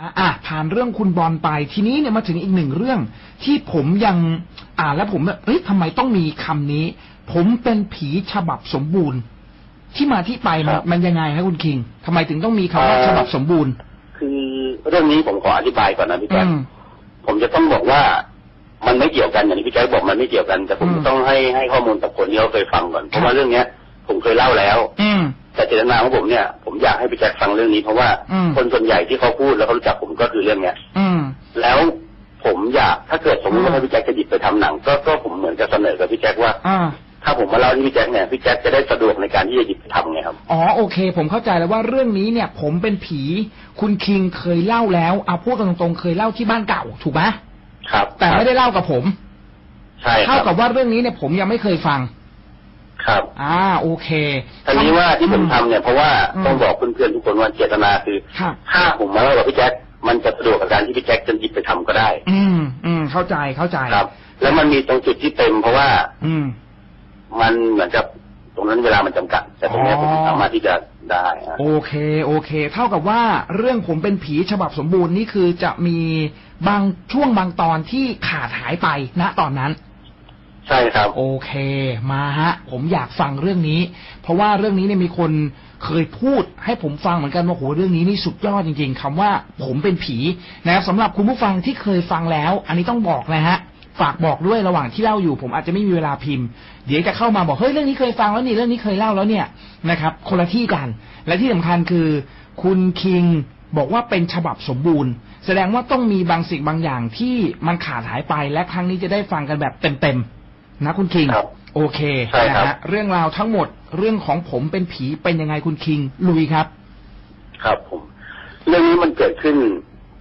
อะอะผ่านเรื่องคุณบอลไปทีนี้เนี่ยมาถึงอีกหนึ่งเรื่อง ที่ผมยังอ่านแล้วผมแบบเอ้ยทำไมต้องมีคำนี้ ผมเป็นผีฉบับสมบูรณ์ ที่มาที่ไปมันครับ มันยังไงฮะคุณคิงทำไมถึงต้องมีคำว่าเอ่อฉบับสมบูรณ์ คือเรื่องนี้ผมขออธิบายก่อนนะพี่อืแจ๊คม ผมจะต้องบอกว่ามันไม่เกี่ยวกันอย่างที่พี่แจ๊คบอกมันไม่เกี่ยวกัน แต่ผมอืมจะต้องให้ให้ข้อมูลกับคนที่เขาเคยฟังก่อนเพราะว่าเรื่องเนี้ย ผมเคยเล่าแล้ว อืม แต่เจตนาของผมเนี่ย ผมอยากให้พี่แจ๊คฟังเรื่องนี้เพราะว่าอืมคนส่วนใหญ่ที่เขาพูดแล้วเขารู้จักผมก็คือเรื่องเนี้ยอืมแล้วผมอยากถ้าเกิดสมมติอืว่ามพี่แจ๊คจะหยิบไปทำหนัง ก็ก็ผมเหมือนจะเสนอกับพี่แจ๊คว่าอ่าถ้าผมมาเล่าที่พี่แจ๊คเนี่ยพี่แจ๊คจะได้สะดวกในการที่จะหยิบไปทำไงครับอ๋อโอเค ผมเข้าใจแล้วว่าเรื่องนี้เนี่ย ผมเป็นผี คุณคิงเคยเล่าแล้วเอาพูดกันตรงๆเคยเล่าที่บ้านเก่าถูกไหมครับ แต่ไม่ได้เล่ากับผมใช่คเท่ารับกับว่าเรื่องนี้เนี่ยผมยังไม่เคยฟัง ครับอ่าโอเคทีนี้ว่าที่ผมทำเนี่ยเพราะว่าอืมต้องบอกเพื่อนๆทุกคนว่าเจตนาคือครับถ้าผมมาเล่ากับพี่แจ๊คมันจะสะดวกกับการที่พี่แจ๊คจะหยิบไปทำก็ได้ อืมอืมเข้าใจเข้าใจครับ แล้วมันมีตรงจุดที่เต็มเพราะว่า อืม มันเหมือนกับตรงนั้นเวลามันจำกัด แต่ตรงเนี้ยอ๋ผอมสามารถที่จะได้ฮะโอเค โอเค เท่ากับว่าเรื่องผมเป็นผีฉบับสมบูรณ์นี่คือจะมีบางช่วงบางตอนที่ขาดหายไปณตอนนั้น ใช่ครับ โอเค มาฮะ ผมอยากฟังเรื่องนี้ เพราะว่าเรื่องนี้เนี่ยมีคนเคยพูดให้ผมฟังเหมือนกันว่าโหเรื่องนี้นี่สุดยอดจริง ๆคำว่าผมเป็นผีนะครับสำหรับคุณผู้ฟังที่เคยฟังแล้ว อันนี้ต้องบอกนะฮะฝากบอกด้วยระหว่างที่เล่าอยู่ ผมอาจจะไม่มีเวลาพิมพ์ เดี๋ยวจะเข้ามาบอกเฮ้ยเรื่องนี้เคยฟังแล้วนี่เรื่องนี้เคยเล่าแล้วเนี่ยนะครับ คนละที่กัน และที่สำคัญคือ คุณคิงบอกว่าเป็นฉบับสมบูรณ์ แสดงว่าต้องมีบางสิ่งบางอย่างที่มันขาดหายไปและครั้งนี้จะได้ฟังกันแบบเต็มๆ นะคุณคิง ครับ โอเคใช่ครับนะฮะเรื่องราวทั้งหมดเรื่องของผมเป็นผีเป็นยังไงคุณคิง ลุยครับ ครับผม เรื่องนี้มันเกิดขึ้น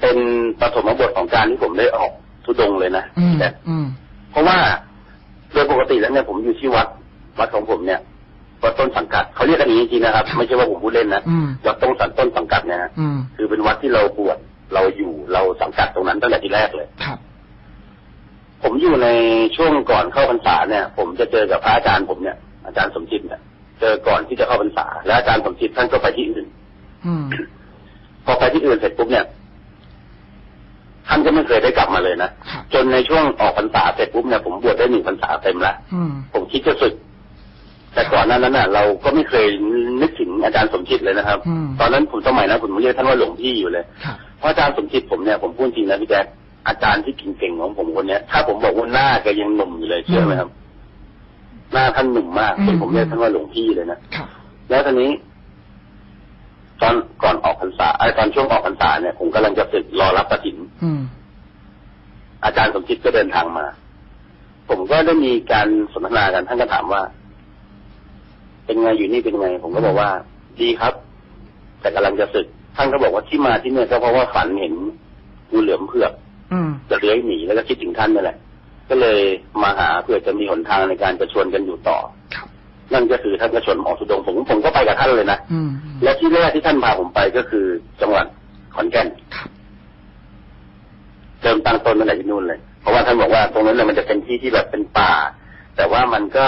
เป็นปฐมบทของการที่ผมได้ออกทุดงค์เลยนะอืมแต่อืม เพราะว่าโดยปกติแล้วเนี่ยผมอยู่ที่วัด วัดของผมเนี่ยวัดต้นสังกัดเขาเรียกกันอย่างนี้จริงๆนะครับ ไม่ใช่ว่าผมพูดเล่นนะอืม วัดต้นสังต้นสังกัดเนี่ยฮะอืม คือเป็นวัดที่เราบวชเราอยู่เราสังกัดตรงนั้นตั้งแต่ที่แรกเลย ครับ ผมอยู่ในช่วงก่อนเข้าพรรษาเนี่ย ผมจะเจอกับพระอาจารย์ผมเนี่ยอาจารย์สมจิตเนี่ยเจอก่อนที่จะเข้าพรรษา แล้วอาจารย์สมจิตท่านก็ไปที่อื่นอืมพอไปที่อื่นเสร็จปุ๊บเนี่ย ท่านก็ไม่เคยได้กลับมาเลยนะครับจนในช่วงออกพรรษาเสร็จปุ๊บเนี่ยผมบวชได้หนึ่งพรรษาเต็มแล้วอืมผมคิดจะศึก แต่ก่อนหน้านั้นน่ะ เราก็ไม่เคยนึกถึงอาจารย์สมจิตเลยนะครับอืมตอนนั้นผมสมัยนั้นผมเรียกท่านว่าหลวงพี่อยู่เลยครับเพราะอาจารย์สมจิตผมเนี่ยผมพูดจริงนะพี่แจ๊ค อาจารย์ที่เก่งๆของผมคนเนี้ย ถ้าผมบอกว่าหน้าแกยังหนุ่มอยู่เลยเชื่อไหมครับ หน้าท่านหนุ่มมากอืมจนผมเรียกท่านว่าหลวงพี่เลยนะครับแล้วทีนี้ ตอนก่อนออกพรรษาไอ้ตอนช่วงออกพรรษาเนี่ยผมกำลังจะศึกรอรับกฐินอืมอาจารย์สมจิตก็เดินทางมา ผมก็ได้มีการสนทนากันท่านก็ถามว่า เป็นไงอยู่นี่เป็นไง ผมก็บอกว่า ดีครับ แต่กำลังจะศึกท่านก็บอกว่าที่มาที่เนี่ยก็เพราะว่าฝันเห็นงูเหลือมเผือกอืม จะเลื้อยหนีแล้วก็คิดถึงท่านนั่นแหละ ก็เลยมาหาเพื่อจะมีหนทางในการจะชวนกันอยู่ต่อครับนั่นก็คือท่านก็ชวนออกสุดงค์ผมผมก็ไปกับท่านเลยนะอืมและที่แรกที่ท่านพาผมไปก็คือจังหวัดขอนแก่นครับเริ่มตั้งต้นตั้งแต่ที่นู่นเลย เพราะว่าท่านบอกว่าตรงนั้นเนี่ยมันจะเป็นที่ที่แบบเป็นป่า แต่ว่ามันก็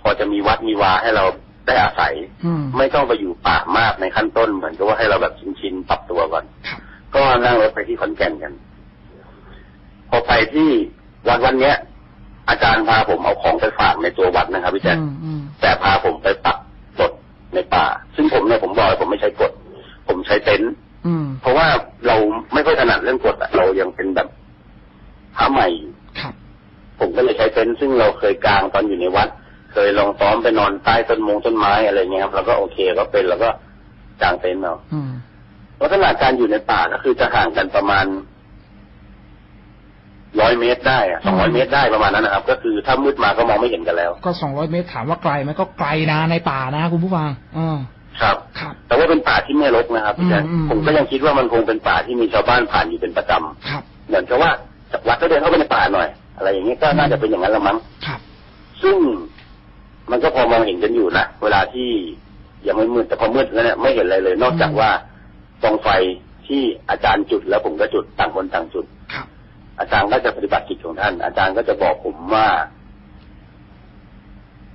พอจะมีวัดมีวาให้เราได้อาศัยอืมไม่ต้องไปอยู่ป่ามากในขั้นต้นเหมือนกับว่าให้เราแบบชินๆปรับตัวก่อนครับก็นั่งรถไปที่ขอนแก่นกัน พอไปที่วัดวันเนี้ย อาจารย์พาผมเอาของไปฝากในตัววัดนะครับพี่แจ๊คอืมอืมแต่พาผมไปปักกดในป่า ซึ่งผมเนี่ยผมบอกเลยผมไม่ใช้กด ผมใช้เต็นท์อืมเพราะว่าเราไม่ค่อยถนัดเรื่องกดอะเรายังเป็นแบบพระใหม่อยู่ครับผมก็เลยใช้เต็นท์ซึ่งเราเคยกางตอนอยู่ในวัด เคยลองซ้อมไปนอนใต้ต้นมงต้นไม้อะไรเงี้ยครับแล้วก็โอเคก็เป็นแล้วก็กางเต็นท์เอาอืมลักษณะการอยู่ในป่าก็คือจะห่างกันประมาณ ร้อยเมตรได้อะสองร้อยเมตรได้ประมาณนั้นนะครับ ก็คือถ้ามืดมาก็มองไม่เห็นกันแล้ว ก็สองร้อยเมตรถามว่าไกลไหมก็ไกลนะในป่านะคุณผู้ฟังอืมครับครับ แต่ว่าเป็นป่าที่ไม่รกนะครับพี่แจ๊คอืมอืมผมก็ยังคิดว่ามันคงเป็นป่าที่มีชาวบ้านผ่านอยู่เป็นประจำครับเหมือนกับว่าจากวัดก็เดินเข้าไปในป่าหน่อย อะไรอย่างนี้ก็น่าจะเป็นอย่างนั้นละมั้งครับซึ่งมันก็พอมองเห็นกันอยู่นะเวลาที่ยังไม่มืดแต่พอมืดแล้วเนี่ยไม่เห็นอะไรเลย นอกจากว่ากองไฟที่อาจารย์จุดแล้วผมก็จุดต่างคนต่างจุดครับ อาจารย์ก็จะปฏิบัติกิจของท่าน อาจารย์ก็จะบอกผมว่า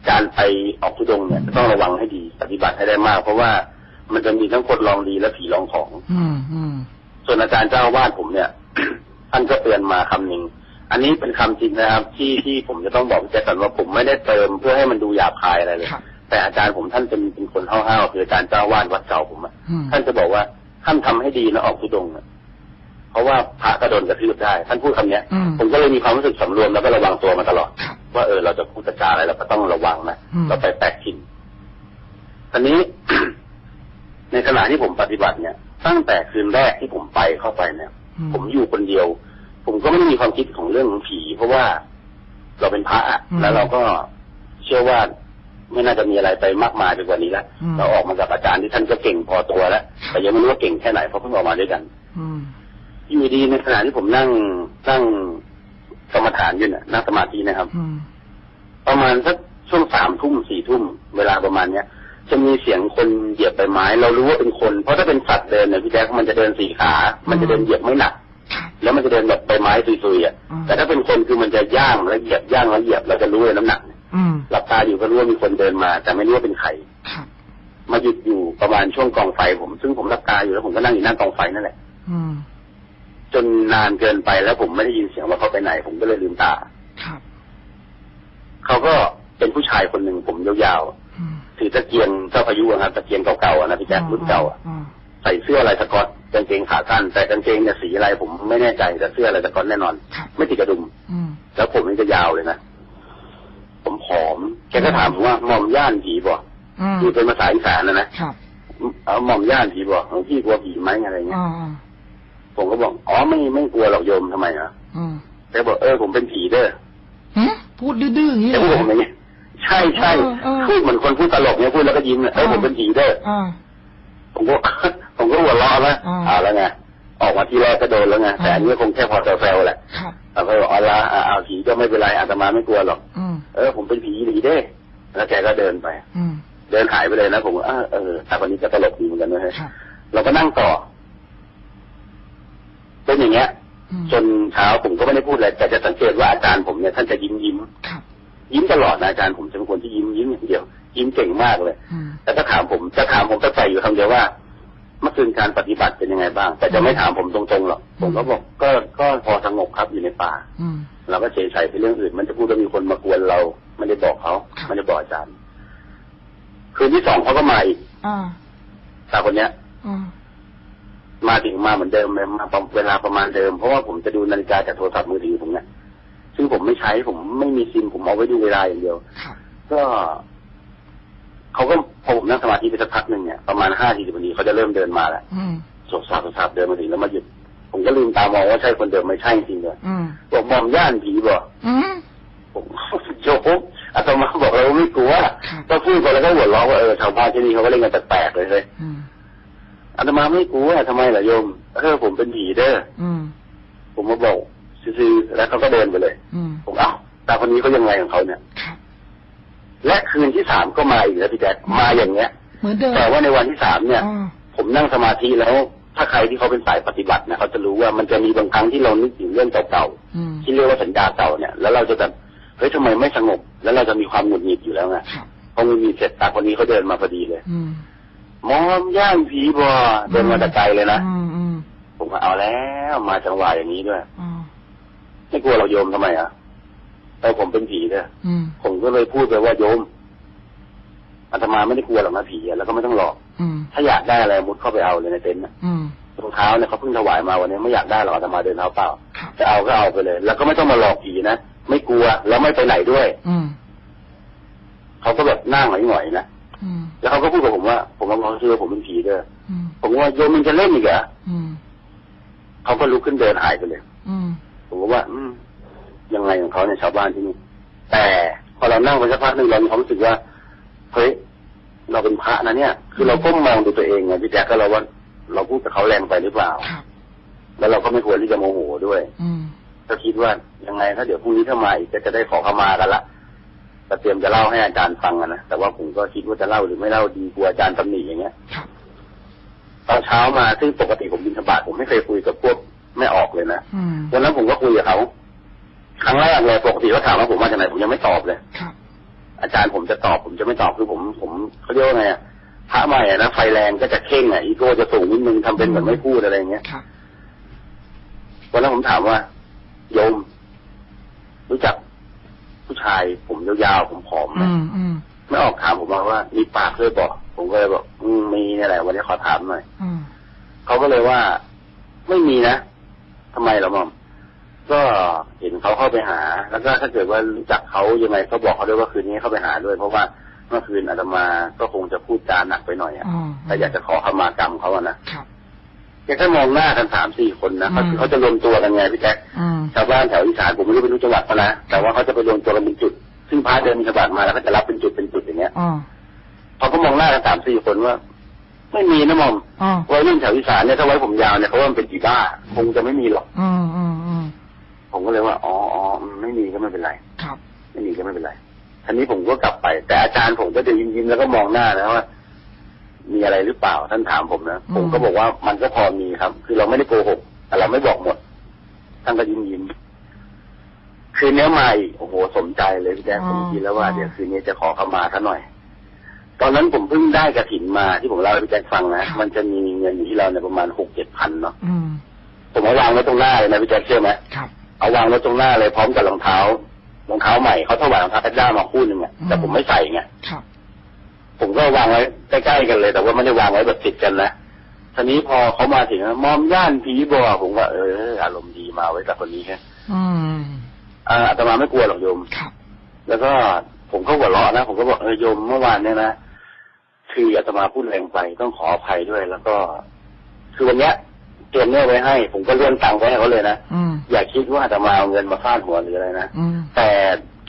การไปออกทุดงค์เนี่ยต้องระวังให้ดี ปฏิบัติให้ได้มาก เพราะว่ามันจะมีทั้งคนลองดีและผีลองของอืมอืมส่วนอาจารย์เจ้าอาวาดผมเนี่ยท่านก็เตือนมาคำหนึ่งอันนี้เป็นคำจริงนะครับ ที่ที่ผมจะต้องบอกพี่แจ๊คก่อนว่าผมไม่ได้เติมเพื่อให้มันดูหยาบคายอะไรเลยครับแต่อาจารย์ผมท่านเป็นเป็นคนห้าวๆคืออาจารย์เจ้าอาวาดวัดเก่าผมอะอืมท่านจะบอกว่าท่านทำให้ดีนะออกทุดงค์อะ เพราะว่าพระก็โดนกระทืบได้ ท่านพูดคำเนี้ย อืมผมก็เลยมีความรู้สึกสำรวมแล้วก็ระวังตัวมาตลอด ครับว่าเออเราจะพูดจาอะไรเราก็ต้องระวังนะอืม เราไปแปลกถิ่นทีนี้ ในขณะที่ผมปฏิบัติเนี่ย ตั้งแต่คืนแรกที่ผมไปเข้าไปเนี่ย อืมผมอยู่คนเดียว ผมก็ไม่ได้มีความคิดของเรื่องของผี เพราะว่าเราเป็นพระอะอืมแล้วเราก็เชื่อว่าไม่น่าจะมีอะไรไปมากมายไปกว่านี้แล้วอืม เราออกมากับอาจารย์ที่ท่านก็เก่งพอตัวแล้วแต่ยังไม่รู้ว่าเก่งแค่ไหนเพราะเพิ่งออกมาด้วยกัน อืม อยู่ดีในขณะที่ผมนั่งนั่งกรรมฐานอยู่เนี่ยนั่งสมาธินะครับอืมประมาณสักช่วงสามทุ่มสี่ทุ่มเวลาประมาณเนี้ยจะมีเสียงคนเหยียบใบไม้ เรารู้ว่าเป็นคน เพราะถ้าเป็นสัตว์เดินเนี่ยพี่แจ๊คมันจะเดินสี่ขา มันจะเดินเหยียบไม่หนักครับแล้วมันจะเดินแบบใบไม้ซุยๆอะอืมแต่ถ้าเป็นคนคือมันจะย่างแล้วเหยียบย่างแล้วเหยียบเราจะรู้เลยน้ำหนักอืมหลับตาอยู่ก็รู้ว่ามีคนเดินมา แต่ไม่รู้ว่าเป็นใครครับมาหยุดอยู่ประมาณช่วงกองไฟผม ซึ่งผมหลับตาอยู่แล้วผมก็นั่งอยู่หน้ากองไฟนั่นแหละอืม จนนานเกินไปแล้วผมไม่ได้ยินเสียงว่าเขาไปไหน ผมก็เลยลืมตาครับเขาก็เป็นผู้ชายคนหนึ่งผมยาวอืมๆถือตะเกียงเจ้าพายุอะครับตะเกียงเก่าๆอะนะพี่แจ๊ครุ่นเก่าอะอืมใส่เสื้อลายสก๊อตกางเกงขาสั้นแต่กางเกงเนี่ยสีอะไรผมไม่แน่ใจแต่เสื้อลายสก๊อตแน่นอนครับไม่ติดกระดุมอืมแล้วผมนี่จะยาวเลยนะผมผอมแกก็ถามผมว่าหม่อมย่านผีบ่อืมคือเป็นภาษาอีสานนะนะครับเอาหม่อมย่านผีบ่หลวงพี่กลัวผีไหมอะไรเงี้ยอ่า ผมก็บอกอ๋อไม่ไม่กลัวหรอกโยมทำไมอะอืมแกบอกเออผมเป็นผีเด้อหึพูดดื้อๆอย่างนี้แกเลยพูดผมอย่างเงี้ยใช่ใช่เออเออพูดเหมือนคนพูดตลกเนี่ยพูดแล้วก็ยิ้มเนี่ยเออผมเป็นผีเด้ออ่าผมก็ผมก็หัวเราะแล้วอ่าอ่าแล้วไงออกมาทีแรกก็โดนแล้วไงแต่อันนี้คงแค่พอแซวๆแหละครับเราก็บอกอ๋อละอ่าเอาผีก็ไม่เป็นไรอาตมาไม่กลัวหรอกอืมเออ ผมเป็นผีหนีเด้แล้วแกก็เดินไปอืมเดินหายไปเลยนะผมก็เออเออแต่คนนี้ก็ตลกดีเหมือนกันนะฮะครับเราก็นั่งต่อ เป็นอย่างเงี้ยอืมจนเช้าผมก็ไม่ได้พูดอะไรแต่จะสังเกตว่าอาจารย์ผมเนี่ยท่านจะยิ้มยิ้มครับยิ้มตลอดนะอาจารย์ผมจะเป็นคนที่ยิ้มยิ้มอย่างเดียว ยิ้มเก่งมากเลยอืมแต่ถ้าถามผมจะถามผมก็ใส่อยู่คำเดียวว่าเมื่อคืนการปฏิบัติเป็นยังไงบ้าง แต่จะไม่ถามผมตรงๆหรอกผมก็บอกก็ก็พอสงบครับอยู่ในป่าอืมเราก็เฉยๆไปเรื่องอื่น มันจะพูดว่ามีคนมากวนเราไม่ได้บอกเขาครับไม่ได้บอกอาจารย์ คืนที่สองเขาก็มาอีกอ่าตาคนเนี้ยอ่า มาถึงมาเหมือนเดิมเลยมาเวลาประมาณเดิม เพราะว่าผมจะดูนาฬิกาจากโทรศัพท์มือถือผมเนี่ยซึ่งผมไม่ใช้ผมไม่มีซิมผมเอาไว้ดูเวลาอย่างเดียวครับก็เขาก็พอผมนั่งสมาธิไปสักพักหนึ่งเนี่ยประมาณห้าทีสิบนาทีเขาจะเริ่มเดินมาแล้วอืมสดสาบสดสาบเดินมาถึงแล้วมาหยุดผมก็ลืมตามองว่าใช่คนเดิมไม่ใช่จริงๆเลยอืมบอกมอมย่านผีบ่อืมผมโจ๊กอาตมาบอกเราไม่กลัวครับก็พูดไปแล้วก็หัวเราะว่าเออชาวบ้านที่นี่เขาก็เล่นกันแปลกๆเลยเลย อืมอาตมาไม่กลัวทำไมล่ะโยมเออผมเป็นผีเด้ออืมผมมาบอกซื่อๆแล้วเขาก็เดินไปเลย อืมผมเอ้าตาคนนี้เขายังไงของเขาเนี่ยครับและคืนที่สามก็มาอีกแล้วพี่แจ๊คมาอย่างเงี้ยเหมือนเดิมแต่ว่าในวันที่สามเนี่ยอ่าผมนั่งสมาธิแล้ว ถ้าใครที่เขาเป็นสายปฏิบัตินะเขาจะรู้ว่ามันจะมีบางครั้งที่เรานึกถึงเรื่องเก่าอืมๆที่เรียกว่าสัญญาเก่าเนี่ย แล้วเราจะแบบเฮ้ยทำไมไม่สงบ แล้วเราจะมีความหงุดหงิดอยู่แล้วไงครับพอหงุดหงิดเสร็จตาคนนี้เขาเดินมาพอดีเลยอื มมอมย่างผีบ่เดินมาแต่ไกลเลยนะอืมอืมผมก็เอาแล้วมาจังหวะอย่างนี้ด้วยอ่าไม่กลัวเราโยมทำไมอะแต่ผมเป็นผีเนี่ยอืมผมก็เลยพูดไปว่าโยมอาตมาไม่ได้กลัวหรอกนะผีอะแล้วก็ไม่ต้องหลอกอืมถ้าอยากได้อะไรมุดเข้าไปเอาเลยในเต็นท์น่ะอืมรองเท้าเนี่ยเขาเพิ่งถวายมาวันนี้ไม่อยากได้หรอกอาตมาเดินเท้าเปล่าครับจะเอาก็เอาไปเลย แล้วก็ไม่ต้องมาหลอกผีนะไม่กลัวแล้วไม่ไปไหนด้วยอืมเขาก็แบบนั่งหงอยๆนะอืม แล้วเขาก็พูดกับผมว่า ผมกำลังเชื่อผมเป็นผีเด้ออืมผมว่าโยมมันจะเล่นอีกเหรออืมเขาก็ลุกขึ้นเดินหายไปเลย อืมผมก็ว่า อืมยังไงของเขาเนี่ยชาวบ้านที่นี่แต่พอเรานั่งไปสักพักหนึ่งเรามีความรู้สึกว่าเฮ้ยเราเป็นพระนะเนี่ย คือเราก้มมองดูตัวเองไงพี่แจ๊คก็เราว่าเราพูดกับเขาแรงไปหรือเปล่าครับแล้วเราก็ไม่ควรที่จะโมโหด้วยอืมก็คิดว่ายังไงถ้าเดี๋ยวพรุ่งนี้ถ้ามาอีกก็จะได้ขอเข้ามากันละ ก็เตรียมจะเล่าให้อาจารย์ฟังอะนะแต่ว่าผมก็คิดว่าจะเล่าหรือไม่เล่าดีกลัวอาจารย์ตำหนิอย่างเงี้ยครับตอนเช้ามาซึ่งปกติผมบินธบาตผมไม่เคยคุยกับพวกไม่ออกเลยนะอืมวันนั้นผมก็คุยกับเขาครั้งแรกเลยปกติเขาถามว่าผมมาจากไหนผมยังไม่ตอบเลยครับอาจารย์ผมจะตอบผมจะไม่ตอบคือผมผมเขาเรียกว่าไงอะพระใหม่อะนะไฟแรงก็จะเข่งอะอีโก้จะสูงนิดนึงทำเป็นเหมือนไม่พูดอะไรอย่างเงี้ยครับวันนั้นผมถามว่าโยม รู้จัก ผู้ชายผมยาวๆผมผอมๆไหมอืมอืมไม่ออกถามผมมาว่ามีปากด้วยบอกผมก็เลยบอกอืมมีนี่แหละวันนี้ขอถามหน่อยอืมเขาก็เลยว่า ไม่มีนะทำไมเหรอหมอม ก็เห็นเขาเข้าไปหา แล้วก็ถ้าเกิดว่ารู้จักเขายังไงก็บอกเขาด้วยว่าคืนนี้เข้าไปหาด้วย เพราะว่าเมื่อคืนอาตมาก็คงจะพูดจาหนักไปหน่อยอะอ๋อแต่อยากจะขอขมากรรมเขาอะนะครับ แกก็มองหน้ากันสามสี่คนนะเขาอืมเขาจะรวมตัวกันไงพี่แจ๊คอืมชาวบ้านแถวอีสานผมไม่รู้เป็นรู้จังหวัดปะนะแต่ว่าเขาจะไปรวมตัวกันเป็นจุด ซึ่งพระเดินมีฉบับมาแล้วก็จะรับเป็นจุดเป็นจุดอย่างเงี้ยอ๋อเขาก็มองหน้ากันสามสี่คนว่า ไม่มีนะหมอมอ๋อวัยรุ่นแถวอีสานเนี่ยถ้าไว้ผมยาวเนี่ยเขาว่ามันเป็นจีบ้า คงจะไม่มีหรอกอืมอืมอืมผมก็เลยว่าอ๋ออ๋ออืมไม่มีก็ไม่เป็นไรครับ ไม่มีก็ไม่เป็นไรทีนี้ผมก็กลับไป แต่อาจารย์ผมก็จะยิ้มยิ้มๆแล้วก็มองหน้านะว่า มีอะไรหรือเปล่าท่านถามผมนะผมก็บอกว่ามันก็พอมีครับ คือเราไม่ได้โกหกแต่เราไม่บอกหมด ท่านก็ยิ้มยิ้มๆคืนนี้มาอีกโอ้โหสมใจเลยพี่แจ๊คผมคิดแล้วว่าเดี๋ยวคืนนี้จะขอขมาท่านหน่อย ตอนนั้นผมเพิ่งได้กระถินมาที่ผมเล่าให้พี่แจ๊คฟังนะมันจะมีเงินอยู่ที่เราในยประมาณหกเจ็ดพันเนาะอืม ผมเอาวางไว้ตรงหน้าเลยนะพี่แจ๊คเชื่อไหมครับ เอาวางไว้ตรงหน้าเลยพร้อมกับรองเท้ารองเท้าใหม่เขาถวายรองเท้าแพทด้ามาคู่หนึ่งอะแต่ผมไม่ใส่ไง ครับ ผมก็วางไว้ใกล้ๆกันเลย แต่ว่าไม่ได้วางไว้แบบติดกันนะทีนี้พอเขามาถึงมอมย่านผีบัวผมว่าเอออารมณ์ดีมาไว้กับคนนี้แค่อืมอาอาตมาไม่กลัวหรอกโยมครับแล้วก็ผมก็หัวเราะนะผมก็บอกเออโยมเมื่อวานเนี่ยนะคืออาตมาพูดแรงไปต้องขออภัยด้วย แล้วก็ คือวันเนี้ยเตรียมเนี่ยไว้ให้ ผมก็เลื่อนตังค์ไว้ให้เขาเลยนะอืมอย่าคิดว่าอาตมาเอาเงินมาฟาดหัวหรืออะไรนะอืมแต่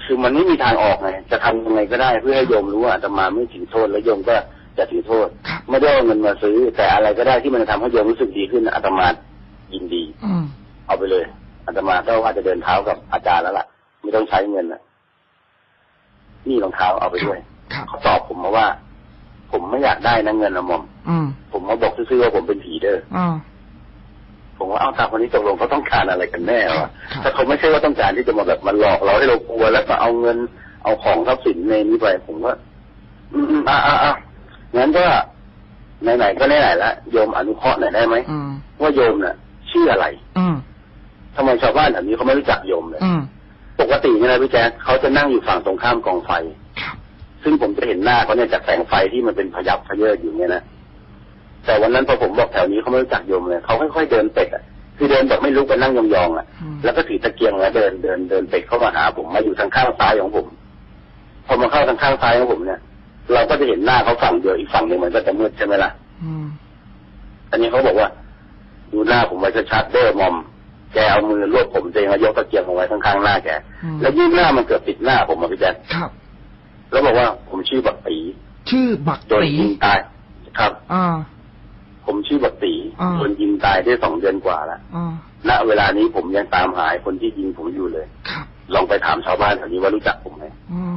คือมันไม่มีทางออกไงจะทำยังไงก็ได้เพื่อให้โยมรู้ว่าอาตมาไม่ถือโทษแล้วโยมก็จะถือโทษ ครับ ไม่ได้เอาเงินมาซื้อ แต่อะไรก็ได้ที่มันจะทำให้โยมรู้สึกดีขึ้นอาตมายินดี อืม เอาไปเลยอาตมาก็ว่าจะเดินเท้ากับอาจารย์แล้วล่ะ ไม่ต้องใช้เงินนะนี่รองเท้าเอาไปด้วยครับ เขาตอบผมมาว่า ผมไม่อยากได้นะเงินนะหมอม อืม ผมมาบอกซื่อๆว่าผมเป็นผีเด้ออ่า ผมว่าเอ้าตาคนนี้ตกลงเขาต้องการอะไรกันแน่วะครับถ้าเขาไม่ใช่ว่าต้องการที่จะมาแบบมาหลอกเราให้เรากลัวแล้วมาเอาเงินเอาของทรัพย์สินในนี้ไปผมว่าอืมๆอะอะอะงั้นก็ไหนๆก็ไหนๆละโยมอนุเคราะห์หน่อยได้ไหมอืมว่าโยมน่ะชื่ออะไร อืมทำไมชาวบ้านแถวนี้เขาไม่รู้จักโยมเลยอืมปกติเนี่ยนะพี่แจ๊คเขาจะนั่งอยู่ฝั่งตรงข้ามกองไฟครับซึ่งผมจะเห็นหน้าเขาเนี่ยจากแสงไฟที่มันเป็นพยับพเยิดอยู่เนี่ยนะ แต่วันนั้นพอผมบอกแถวนี้เขาไม่รู้จักโยมเลยเขาค่อยๆเดินเป็ดอะคือเดินแบบไม่ลุกไปนั่งยองๆอะอืมแล้วก็ถือตะเกียงแล้วเดินเดินเดินเป็ดเข้ามาหาผมมาอยู่ทางข้างซ้ายของผม พอมาเข้าทางข้างซ้ายของผมเนี่ย เราก็จะเห็นหน้าเขาฝั่งเดียวอีกฝั่งหนึ่งมันก็จะมืดใช่ไหมล่ะอืมอันนี้เขาบอกว่า ดูหน้าผมไว้ชัดๆเด้อมอมแกเอามือรวบผมตัวเองแล้วยกตะเกียงเอาไว้ข้างๆหน้าแกอืมแล้วยื่นหน้ามันเกือบติดหน้าผมอะพี่แจ๊คครับ แล้วบอกว่าผมชื่อบักตีชื่อบักโดนตียิงตายครับ อ่า ผมชื่อบักตีอ่าโดนยิงตายได้สองเดือนกว่าแล้วอ่าณเวลานี้ผมยังตามหาคนที่ยิงผมอยู่เลย ครับลองไปถามชาวบ้านแถวนี้ว่ารู้จักผมไหมอืม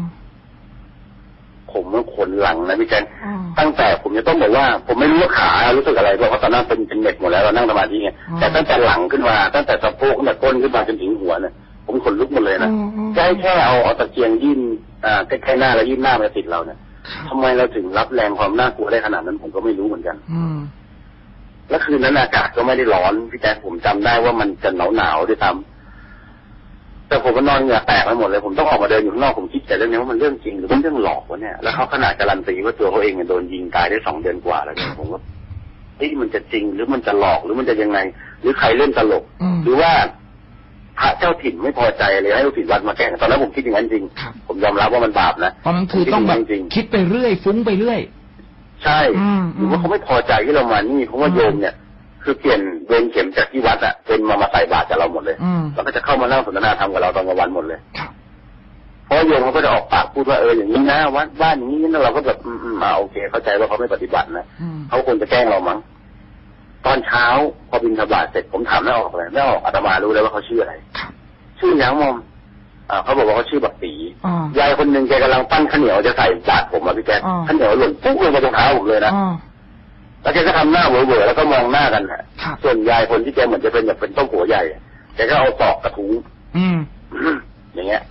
ผมเมื่อขนหลังนะพี่แจ๊คอ่าตั้งแต่ผมจะต้องบอกว่า ผมไม่รู้ว่าขารู้สึกอะไรเพราะว่าตอนนั้นเป็นเป็นเน็ตหมดแล้วเรานั่งสมาธิไงอืมแต่ตั้งแต่หลังขึ้นมาตั้งแต่สะโพกตั้งแต่ก้นขึ้นมาจนถึงหัวเนี่ยผมขนลุกหมดเลยนะอืมอืมแค่แค่เอาเอาตะเกียงยื่นอ่าใกล้ๆหน้าแล้วยื่นหน้ามาติดเราเนี่ยครับทำไมเราถึงรับแรงความน่ากลัวได้ขนาดนั้นผมก็ไม่รู้เหมือนกัน อืม แล้วคืนนั้นอากาศก็ไม่ได้ร้อนพี่แจ๊คผมจำได้ว่ามันจะหนาวหนาวๆด้วยซ้ำแต่ผมก็นอนเหงื่อแตกไปหมดเลย ผมต้องออกมาเดินอยู่ข้างนอกผมคิดแต่เรื่องนี้ว่ามันเรื่องจริงหรือมันเรื่องหลอกวะเนี่ยแล้วเขาขนาดการันตีว่าตัวเขาเองเนี่ยโดนยิงตายได้สองเดือนกว่าแล้วเนี่ยผมก็เฮ้ยมันจะจริงหรือมันจะหลอกหรือมันจะยังไง หรือใครเล่นตลกอืมหรือว่าพระเจ้าถิ่นไม่พอใจเลยให้ลูกศิษย์วัดมาแกล้งตอนนั้นผมคิดอย่างนั้นจริงครับผมยอมรับว่ามันบาปนะตอนนั้นคือต้องแบบจริงๆคิดไปเรื่อยฟุ้งไปเรื่อย ใช่อืมหรือว่าเขาไม่พอใจที่เรามานี่เพราะว่าอืมโยมเนี่ย คือเปลี่ยนเวรเข็มจากที่วัดอะเป็นมามาใส่บาตรกับเราหมดเลยอืมแล้วก็จะเข้ามานั่งสนทนาธรรมกับเราตอนกลางวันหมดเลยครับเพราะว่าโยมเขาก็จะออกปากพูดว่าเอออย่างนี้นะวัดบ้านอย่างนี้นะเราก็แบบอืมอืมอ่าโอเค เข้าใจว่าเขาไม่ปฏิบัตินะอืมเขาคงจะแกล้งเรามั้งตอนเช้าพอบินทบาทเสร็จผมถามแม่ออกเลยแม่ออกอาตมารู้เลยว่าเขาชื่ออะไรครับชื่อหยังมอมอ่า เขาบอกว่าเขาชื่อบักตีอ่ายายคนหนึ่งแกกำลังปั้นข้าวเหนียวจะใส่บาตรผมอะพี่แจ๊คอ่าข้าวเหนียวหล่นปุ๊บลงมาตรงเท้าผมเลยนะอ่าแล้วแกก็ทำหน้าเวอๆแล้วก็มองหน้ากันฮะครับส่วนยายคนที่แกเหมือนจะเป็นแบบเป็นต้มหัวใหญ่อะแกก็เอาตอกกระทุ้งอืมอย่างเงี้ย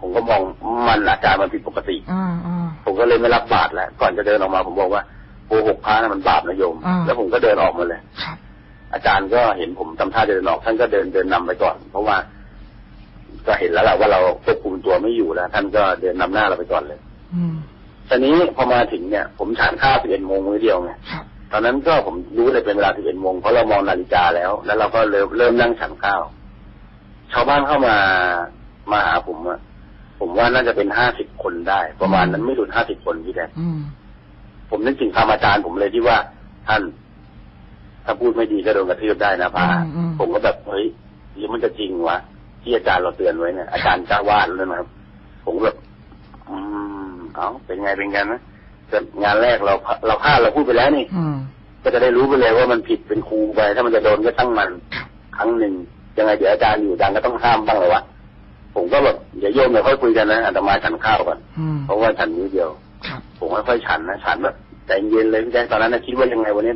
ผมก็มองมันอาการมันผิดปกติอ่าอ่าผมก็เลยไม่รับบาตรแล้วก่อนจะเดินออกมา ผมบอกว่าโกหกพระนะมันบาปนะโยมอ่าแล้วผมก็เดินออกมาเลยครับอาจารย์ก็เห็นผมทำท่าเดินออกท่านก็เดินเดินนำไปก่อน เพราะว่า ก็เห็นแล้วแหละว่าเราควบคุมตัวไม่อยู่แล้ว ท่านก็เดินนำหน้าเราไปก่อนเลย อืมตอนนี้พอมาถึงเนี่ย ผมฉันข้าวสิบเอ็ดโมงมื้อเดียวไงครับตอนนั้นก็ผมรู้เลยเป็นเวลาสิบเอ็ดโมงเพราะเรามองนาฬิกาแล้ว แล้วเราก็เริ่มเริ่มนั่งฉันข้าว ชาวบ้านเข้ามามาหาผมอะผมว่าน่าจะเป็นห้าสิบคนได้ ประมาณนั้นไม่หลุดห้าสิบคนพี่แดนอืมผมนึกถึงคำอาจารย์ผมเลยที่ว่าท่านถ้าพูดไม่ดีก็โดนกระทืบได้นะพาอืมอืมผมก็แบบเฮ้ยหรือมันจะจริงวะ ที่อาจารย์เราเตือนไว้เนี่ยอาจารย์จ้าวาดแล้วนะครับ ผมก็แบบอืมเอาเป็นไงเป็นกันนะแต่งานแรกเราเราพลาดเราพูดไปแล้วนี่อืมก็จะได้รู้ไปเลยว่ามันผิดเป็นครูไป ถ้ามันจะโดนก็ตั้งมัน ครั้งหนึ่งยังไงเดี๋ยวอาจารย์อยู่อาจารย์ก็ต้องห้ามบ้างเลยวะผมก็แบบเดี๋ยวโยมเดี๋ยวค่อยคุยกันนะอาตมาฉันข้าวก่อนอืมเพราะว่าฉันนิดเดียวครับผมค่อยๆฉันนะฉันแบบใจเย็นเลยพี่แจ๊คตอนนั้นนะคิดว่ายังไงวันนี้